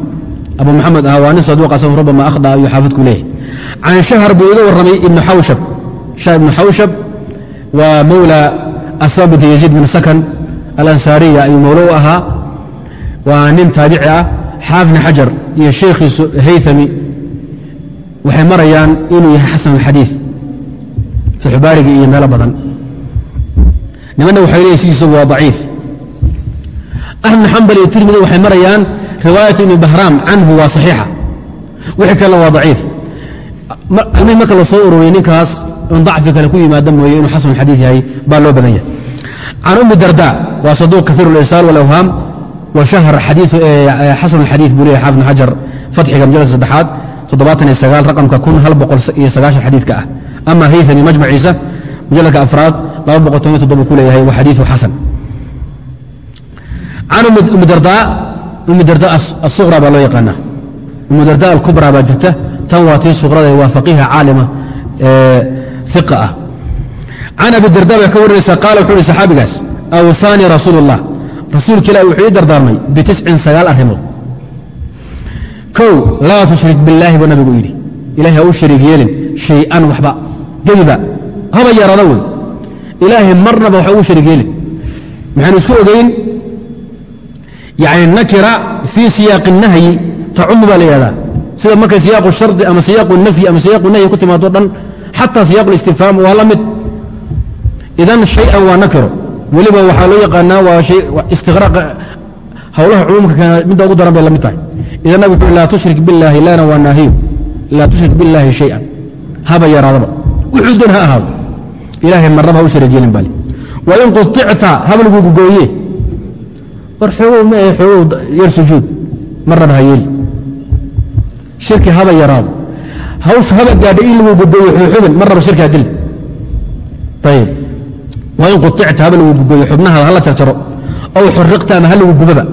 abu muxamed ah waa nin saduuqa asagu rabama akhda ayuu xaafidku leeyahay. Can shahar buu iga warramay ibnu xawshab. Shah ibnu xawshab waa mawla asma binti bin sakan alansaariya ayuu mawlo u ahaa. Waa nin taabici ah xaafidna xajar iyo sheekhiisu haythami waxay marayaan inuu yahay xasan alxadiid fatxubaariga iyo meelo badan nimanna waxay leeyihin sidiisa waa daciif axmed xambal iyo tirmidi waxay marayaan riwaayat ibni bahraam canhu waa saxiixa wixii kalena waa daciif almih marka la soo ururiyey ninkaas in dacfi kale ku yimaada mooye inuu xasan xadiid yahay baa loo badan yahay can ummi darda waa saduuq kaiir اlirsaal wاlawhaam washahar xasan اlxadiid buu leeyahy xaafid xajar fatxiga majalka saddexaad toddobaatan iyo sagaal raqamka kun hal boqol iyo sagaashan xadiidka ah ama haythami majmaciisa majalka afraad ku leeyahay wa xadiiثu xasan can ummi darda ummi darda asuqra baa loo yaqaanaa ummi darda alkubra baa jirta tan waa tii suqrada waa faqiiha caalima iqa ah can abi darda bay ka warinaysaa qaala wuxuu ihi saxaabigaas awsaanii rasuul اllah rasuulka wuxuu ii dardaarmay bitiscin sagaal arrimood kow laa tushrik billaahi buu nabigu yidhi ilahay ha u shariig yeelin shay-an waxba gediba haba yaraada wey ilaahay marnaba wax ugu sharigeelin maxaanu isku ogeyn? Yani nakira fii siyaaqi nahyi tacumu baa la yidhahdaa. Sida markay siyaaqu shardi ama siyaaqu nafyi ama siyaaqu nahyi ku timaado dhan xataa siyaaqu listifhaam waa la mid. Idan shay-an waa nakiro. Weliba waxaa loo yaqaanaa waa hay istiqraaqa hawlaha cumuumka keena midda ugu daran bay la mid tahay. Idan nabig laa tushrik billaahi lana waa naahiyo laa tushrik billaahi shay-an. Haba yaraadaba wuxuu doon ha ahaado ilaahay marnaba ha u shariig yeelin baali wain quطicta haba lagugu gooye. War xoogow ma ahe xoogow yar sujuud marnaba ha yeeli. Shirki haba yaraado. Hawsha haba gaadha in lagugu gooye xuxubin marnaba shirki ha geli ayib wain quicta haba lagu gugoyo xubnahaada hala jarjaro aw xuriqta ama ha lagu gubaba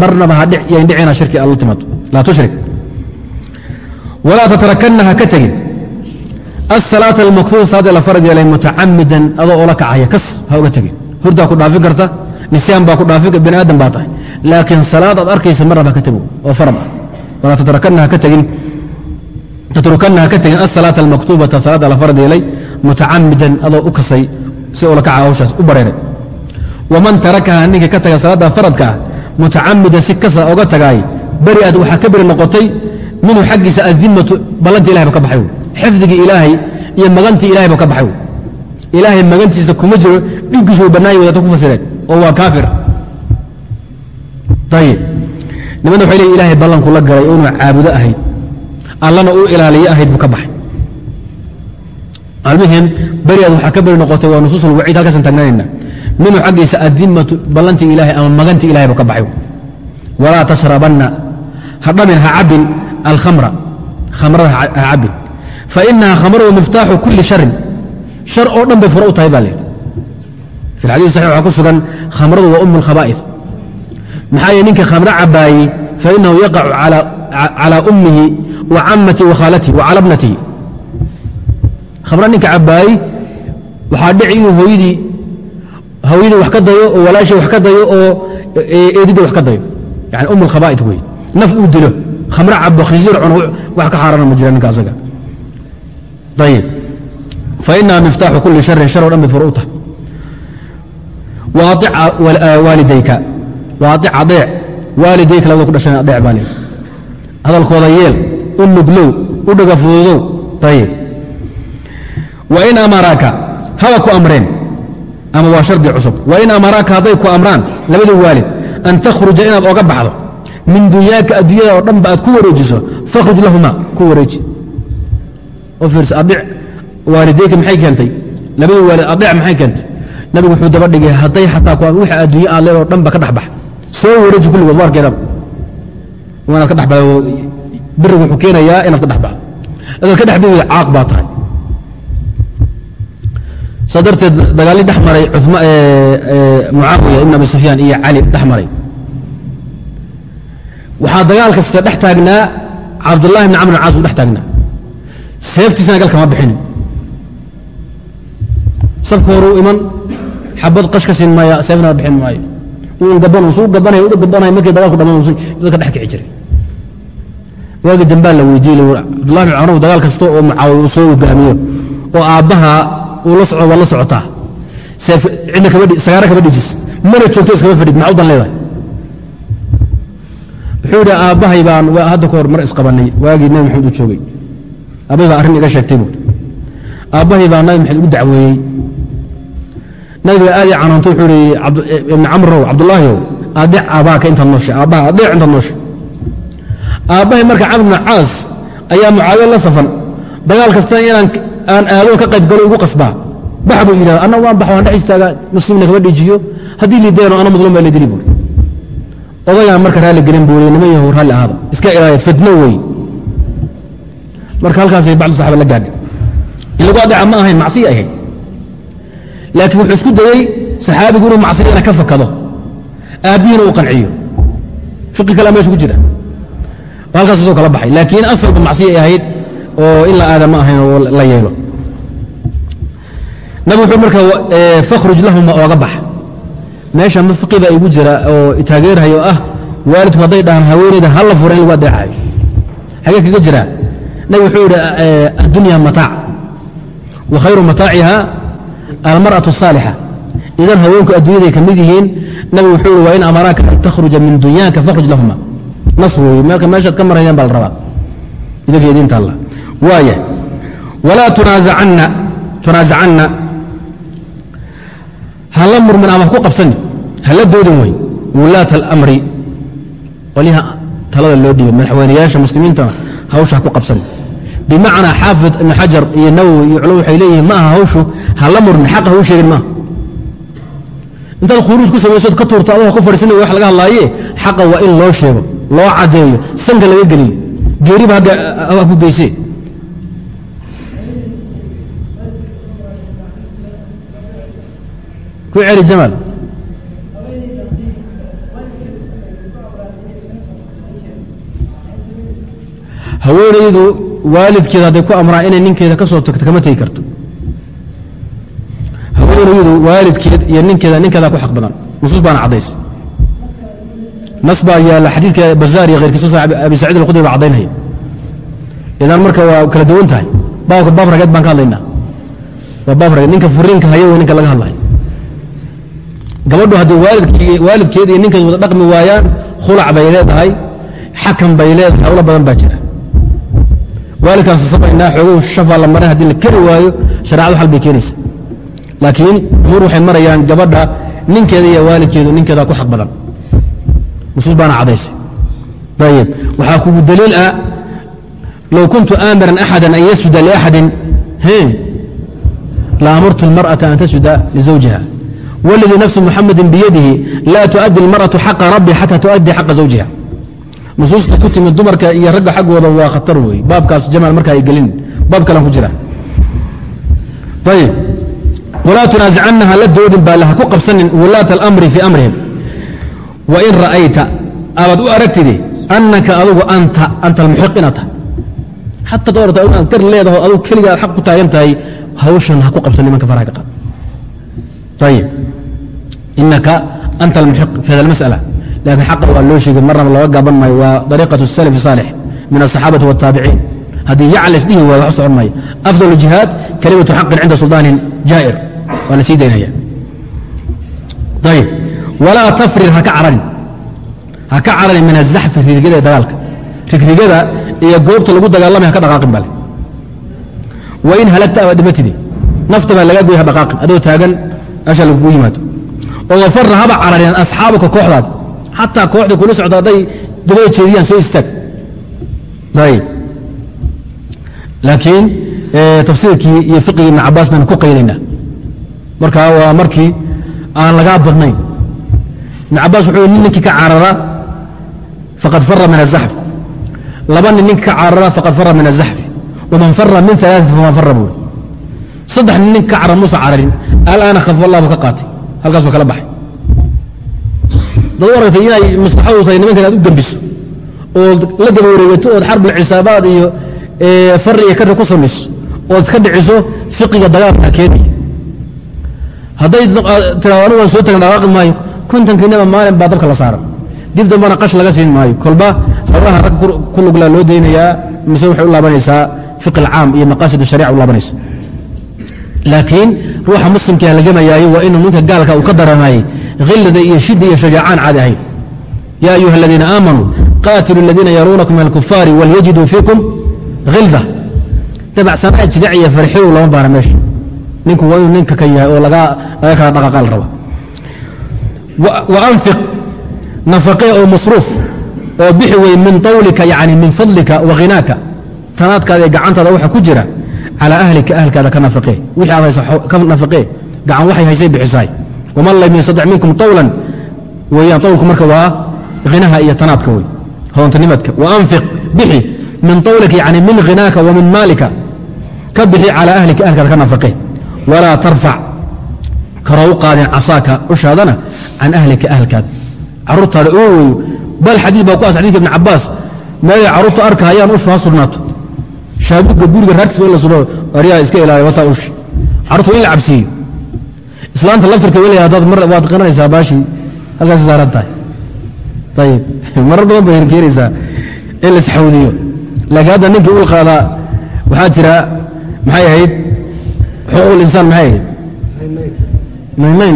marnaba yan dhicina shirki alla timaado. Laa tushrik. Walaa tatarakanna ha ka tegin asalaata almaktuuba salaada la farad yeelay adoo oola kacaya kas ha uga tegin hurdaa ku dhaafin karta nisyaan baa ku dhaafin bini aadam baa tahay laakiin salaad aad arkaysa marnaba ka tego oo farad ah walaa tatrukanna ha ka tegin asalaata almaktuubata salaada la farad yeelay mutacamidan adoo u kasay si ula kaca hawshaas u bareeray waman tarakaha ninkii ka taga salaadda faradka ah mutacamidan si kasa oga tagaay beri aad waxaa ka beri noqotay minhu xaggiisa adimatu ballantii ilahay ba ka baxay xifdigii ilaahay iyo magantii ilahay ba ka baxay. Ilaahay magantiisa kuma jiro dhiggiisu uu bannaaya wadaata ku fasireen oo waa kaafir. Ayib nimanna waxay leeyi ilahay ballanku la galay oo inuu caabudo ahayd. Allana uu ilaaliyo ahayd buu ka baxay. Almuhim beri aad waxaa ka beri noqotay waa nusuus alwaciid halkaasan taagnaanayna minhu xaggiisa adimatu ballantii ilahay ama magantii ilahay ba ka baxay. Walaa tashrabanna ha dhamin ha cabbin alkhamra. Khamrada ha cabbin fainaha khamradu miftaaxu kulli sharin shar oo dhan bay furo u tahay baa leehi fi lxadiis saxix waxaa ku sugan khamradu waa umu alkhabaa'id maxaa yeele ninka khamro cabbaayey fainahu yaqacu calaa ummihi wa cammatihi wa khaalatihi wa cala bnatihi khamra ninka cabbaayey waxaa dhici inuu hooyadii hooyadii wax ka dayo oo walaashii wax ka dayo oo eedidii wax ka dayo. Yani um alkhabaa'id wey naf uu dilo. Khamro cabo khisiir cuno wax ka xaarana ma jira ninka asaga ayib fainaha miftaaxu kulli sharin shar o dhan bay fur u tahay waalidayka. Waaطic adeec waalidayka labada ku dhashan adeec baa leehi hadalkooda yeel u nuglow u dhaga fududow ayib wain amaraaka haba ku amreen. Ama waa shardi cusub. Wain amaraaka hadday ku amraan labadii waalid an takhruja inaad oga baxdo. Min dunyaaka adduunyada oo dhanba aad ku wareejiso fakhruj lahuma waalidayka maxay keentay? Labadii waalid adec maxay keentay? Nabigu wuxuu daba dhigay hadday xataa wixii adduunya aad leed oo dhanba ka dhex soo wareeji kulligood waarkeedaba waa inaad ka dhex birigu wuxuu keenayaa inaad ka dhex baxdo. Ka dhex caaq baa tahay. Saa darteed dagaalii dhex maray mucaawiya ibn abi sufyaan iyo cali dhex maray. Waxaa dagaal kasta dhex taagnaa cabdullahi bn camr caas buu dhex taagnaa seeftiisana gal kama bixinin safka horuu iman xabad qash ka siin maaya seefna bixin maayo. Uu gaban suu gabanay u gabanay markii dagaalku dhamaan dadka dhex kici jiray. Waagii dambaa la weydiiyey cabdullahi bin canow dagaal kasta oo mucaawiya uu soo hogaamiyo oo aabbaha uu la socdo waa la socotaa seef cidna kama sagaara kama dhijis. Mana joogto iskama fadhid maxaa u dan leedahay. Wuxuu yidhi aabbahay baan hadda ka hor mar isqabannay waagii nabi maxamed uu joogay aabbahay baa arrin iga sheegtay buuri aabbahay baa nabi maxamed ugu dacweeyey. Nabiga aad ii canoonto wuxuu ihi ibni camrow cabdullaahiyow adeec aabbaaka intaad nooshay aabbaha adeec intaad nooshay aabbahay marka camr bnu caas ayaa mucaawiya la safan dagaal kasta inaan aan aado ka qayb galo igu qasbaa. Bax buu yidhahda anna waan bax waan dhex istaagaa muslimna kama dhijiyo haddii liideeno ana mudlum baa la dili buuri odagaan marka raalli gelin buu niman yahow raalli ahaada iska ilaaya fitno wey marka halkaasay bacdu saxaba la gaadhay in lagu adeeca ma ahayn macsiya ahayd laakiin wuxuu isku dayey saxaabigu inuu macsiyana ka fakado. Aabbihiina uu qanciyo. Fiqi kalea meesha ku jira. Halkaasuu soo kala baxay. Laakiin asalba macsiya ahayd oo in la aada ma ahayn oo la yeelo. Nabi wuxuu marka fakhruj lahuma ooga bax. Meesha ma fiqi baa igu jira oo taageerhayo ah waalidku hadday dhahaan haweeneyda ha la fura in lagu adeecayo xagee kaga jiraa nabi wuxuu yidhi addunya mataac wa khayru mataaciha almarأaة الصاalixa idan haweenku adduunyaday ka mid yihiin nabi wuxuu i waa in amaraaka an takhruja min dunyaaka fakhruj lahuma nas weeye meelka meeshaad ka marayaan baa la rabaa idinka idinta alla waaya walaa tunaasacanna hala murmin ama ku qabsani hala doodin wey wulaata اlamri qolyaha talada loo dhiibay madaxweynayaasha muslimiintana hawsha ha ku qabsani bimacnaa xaafid ibn xajar iyo nawowi iyo culum waxay leeyihiin ma aha hawshu hala murmin xaqa hau sheegin maaha intaad khuruuj ku samaysood ka tuurto adoo ku fadhiisana wax laga hadlaaye xaqa waa in loo sheego loo caddeeyo sanka laga geliyo. Geeriba ha ku geysee. Ku celi jamaal haweenaydu waalidkeeda hadday ku amraan inay ninkeeda ka soo tagto kama tegi karto. Haweenaydu waalidkeed iyo ninkeeda ninkeedaa ku xaq badan. Nusuus baana caddays. Nas baa yaalla xadiidka bazaar iyo khayrkiisa abi saciid alkhudri baa caddaynaya idan marka waa kala duwan tahay. Baabka baab rageed baan ka hadlaynaa. Waa baab rageed ninka furiinka haya wey ninka laga hadlayo. Gabadhu haddii waalidkeed iyo ninkeed wada dhaqmi waayaan khulac bay leedahay xakam bay leedahay hawlo badan baa jira waalidkaan sasabaynaa xoogow shafaa la maray haddii la keri waayo shareecadu xal bay keenaysa laakiin jumhuur waxay marayaan gabadha ninkeeda iyo waalidkeedu ninkeedaa ku xaq badan nusuus baana cadaysay ayib waxaa kugu daliil ah low kuntu aamiran axada an yasjuda liaxadin la amartu اlmarأaةa an tasjuda lizawjiha wاladii nafsu muxamadi biyadihi laa tuؤaddi اlmarأaةu xaqa rabbi xata tuؤaddi xaqa zawjiha nusuusta ku timid dumarka iyo ragga xaggooda waa khatar wey baabkaas jamaal marka ay gelin. Baab kalan ku jira. Ayib walaa tunaasicanna ha la doodin baa laha ku qabsanin wulaata alamri fii amrihim. Wain ra'ayta abaad u aragtidi annaka adugu anta anta almuxiq inaad tahay xataad orata inaad gar leedaho adugu keligaa xaq ku taagan tahay hawshan ha ku qabsan nimanka faraha qaad ayib inaka anta almuxiq fi hada almas'ala laakiin xaqa waa loo sheegay marnaba looga gaaban maayo waa dariiqaة الsلف الصاalح min الصaxaabaةi والtaabiciin haddii yaclas dhihi waayo wax u socon maayo afضل الجihaad kalimaةu xaqin cinda sulطaanin jaa'ir waa la sii daynaya ayb walaa tafrir haka cararin ha ka cararin min الzaxfi rigrigada ee dagaalka rigrigada iyo goobta lagu dagaalamay haka dhaqaaqin bale wain halagta abaad dhimatide nafta baa lagaa goya ha dhaqaaqin adoo taagan asha lagugu yimaado oo wafarra haba cararin asxaabuka kooxdaada xataa kooxda kula socda hadday dabada jeediyaan soo istaag laakiin tafsiirkii iyo fiqigii ibn cabaas baynu ku qaydaynaa marka waa markii aan lagaa badnayn. Ibn cabaas wuxuu nin ninkii ka carara faqad fara min azaxf laba nin ninka ka carara faqad fara min azaxfi waman fara min alaain faman fara buuri saddex nin ninka ka carara muusa cararin. Alaana khaf allahu ka qaatay. Halkaasuu kala baxay dad aragtay inay maslaxadu tahay nimankan inaad u gembiso ood la wareegato ood xarbulcisaabaad iyo fari iyo kari ku samayso ood iska dhiciso fiqiga dagaalka keenaya hadday tiraado anigu waan soo tagan dhawaaqi maayo kontonkiinaba maalin baa dabka la saaran dib dambana qash laga siin maayo. Kolba hawlaha rag ku luglaa loo daynayaa mise waxay u laabanaysaa fiq alcaam iyo maqaasid sharica u laabanaysa. Laakiin ruuxa muslimkaa lajamayaayo waa inuu ninka gaalka uu ka dareemayey khillada iyo shidda iyo shajaacaan caadi ahayn ya ayuha aladiina aamanuu qaatilu aladiina yaruunakum min alkufaari walyajiduu fiikum hilda dabacsanaa jidaciya farxiu lama baana meesha ninku waa inuu ninka ka yahay oo laga kala dhaqaqaal raba wa anfiq nafaqee oo masruuf oo bixi wey min tawlika yani min fadlika wa khinaaka tanaadkaada ee gacantaada waxa ku jira calaa ahlika ahlkaada ka nafaqee wixii aad haysa ka nafaqee gacan waxay haysay bixisaay waman lam yastadic minkum tawlan weeyaan tawlku marka waa hinaha iyo tanaadka wey hoontanimadka wa anfiq bixi min tawlika yani min khinaaka wa maalika ka bixi calaa ahlika ahlkaada ka nafaqee walaa tarfac karoo u qaadeen casaaka ushaadana can ahlika ahlkaada caruurtaada oo weyo bal xadiid baa ku as xadidka ibn cabaas meelay carruurta arkahayaan ushu ha sugnaato shaabuga guriga raartiis la suno aryaa iska ilaaliya wataa ushi carruurta waa in la cabsiiyo islaanta laftirka welaya haddaad mar waad qananaysaa baashii halkaas saaran tahay. Ayib marar badan bay keenaysaa in la isxawdiyo laakiin hadda ninkii ul waxaa jira maxay ahayd? Xuquuq insaan maxay ahayd? Naynayn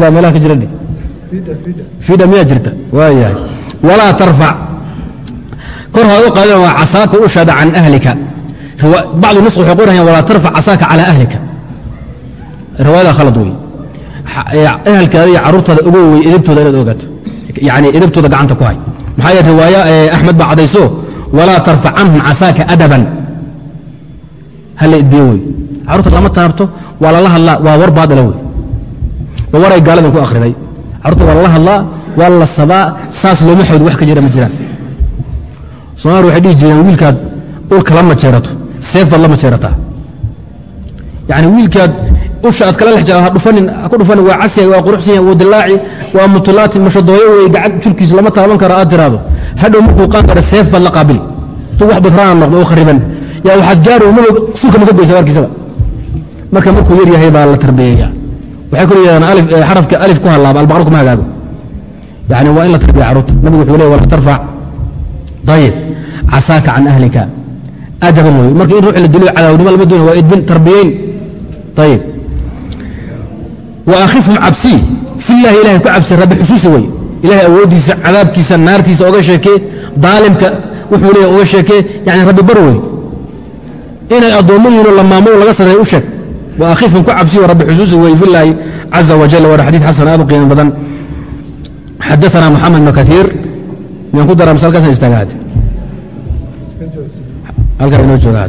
baa meelaha ka jira fida miyaa jirta? Waayahay. Walaa tarfac kor ha u qaadina waa casaaka ushaada can ahlika. Bacdu nus waxay qorayaan walaa tarfac casaaka calaa ahlika. Riwaayada khalad wey ehelkaada iyo carruurtaada ogo wey edabtooda inaad ogaato yani edabtooda gacanta ku hay. Maxaa yeele riwaaya axmed baa cadayso walaa tarfac canhum casaaka adaban. Hala edbiyo wey carruurta lama taabto waa lala hadlaa waa war baadila wey waa waray gaaladan ku akhriday carruurta waa lala hadlaa waa la sabaa saas looma xawdo wax ka jira ma jiraan somaali waxay dhihi jireen wiilkaad ulka la majeerato seef baad la majeerataa yani wiilkaad usha aad kala ku dhufanin waa casyahay waa quruxsan yahay waa dilaaci waa mutulaati mashadooyo wey gacan jirkiisa lama taaban karo aad tiraado. Hadhow markuu qaan kara seef baad la qaabili tu wax badraana noqdo oo khariban. Yaa waxaad gaari umada sulka ma ka goysa warkiisaba marka markuu yar yahay baa la tarbiyeeya waxay kula yidhahdaan xarafka alif ku hallaaba albaqar kuma hagaago. Yani waa in la tarbiya carruurta. Nabigu wuxuu leey wala tarfac. Ayib casaaka can ahlika adaban wey marka in ruux la dilo cadaawnimo lama doonay waa edbin tarbiyeyn. Ayib wa akhifhum cabsii fillahi ilahay ku cabsi rabbi xusuusi wey ilahay awooddiisa cadaabkiisa naartiisa oga sheekee daalimka wuxuu leeyahy oga sheekee yani rabbi bar wey inay addoommo yihiinoo la maamulo laga sareeyo u sheeg. Wa akhifhum ku cabsiyo rabbi xusuusi wey fillaahi caza wajal waana xadiid xasan aad u qiimo badan. Xadaana moxamed bn kaiir miyaan ku dara mise halkaasaan istaaga hade halkaa inoo jooga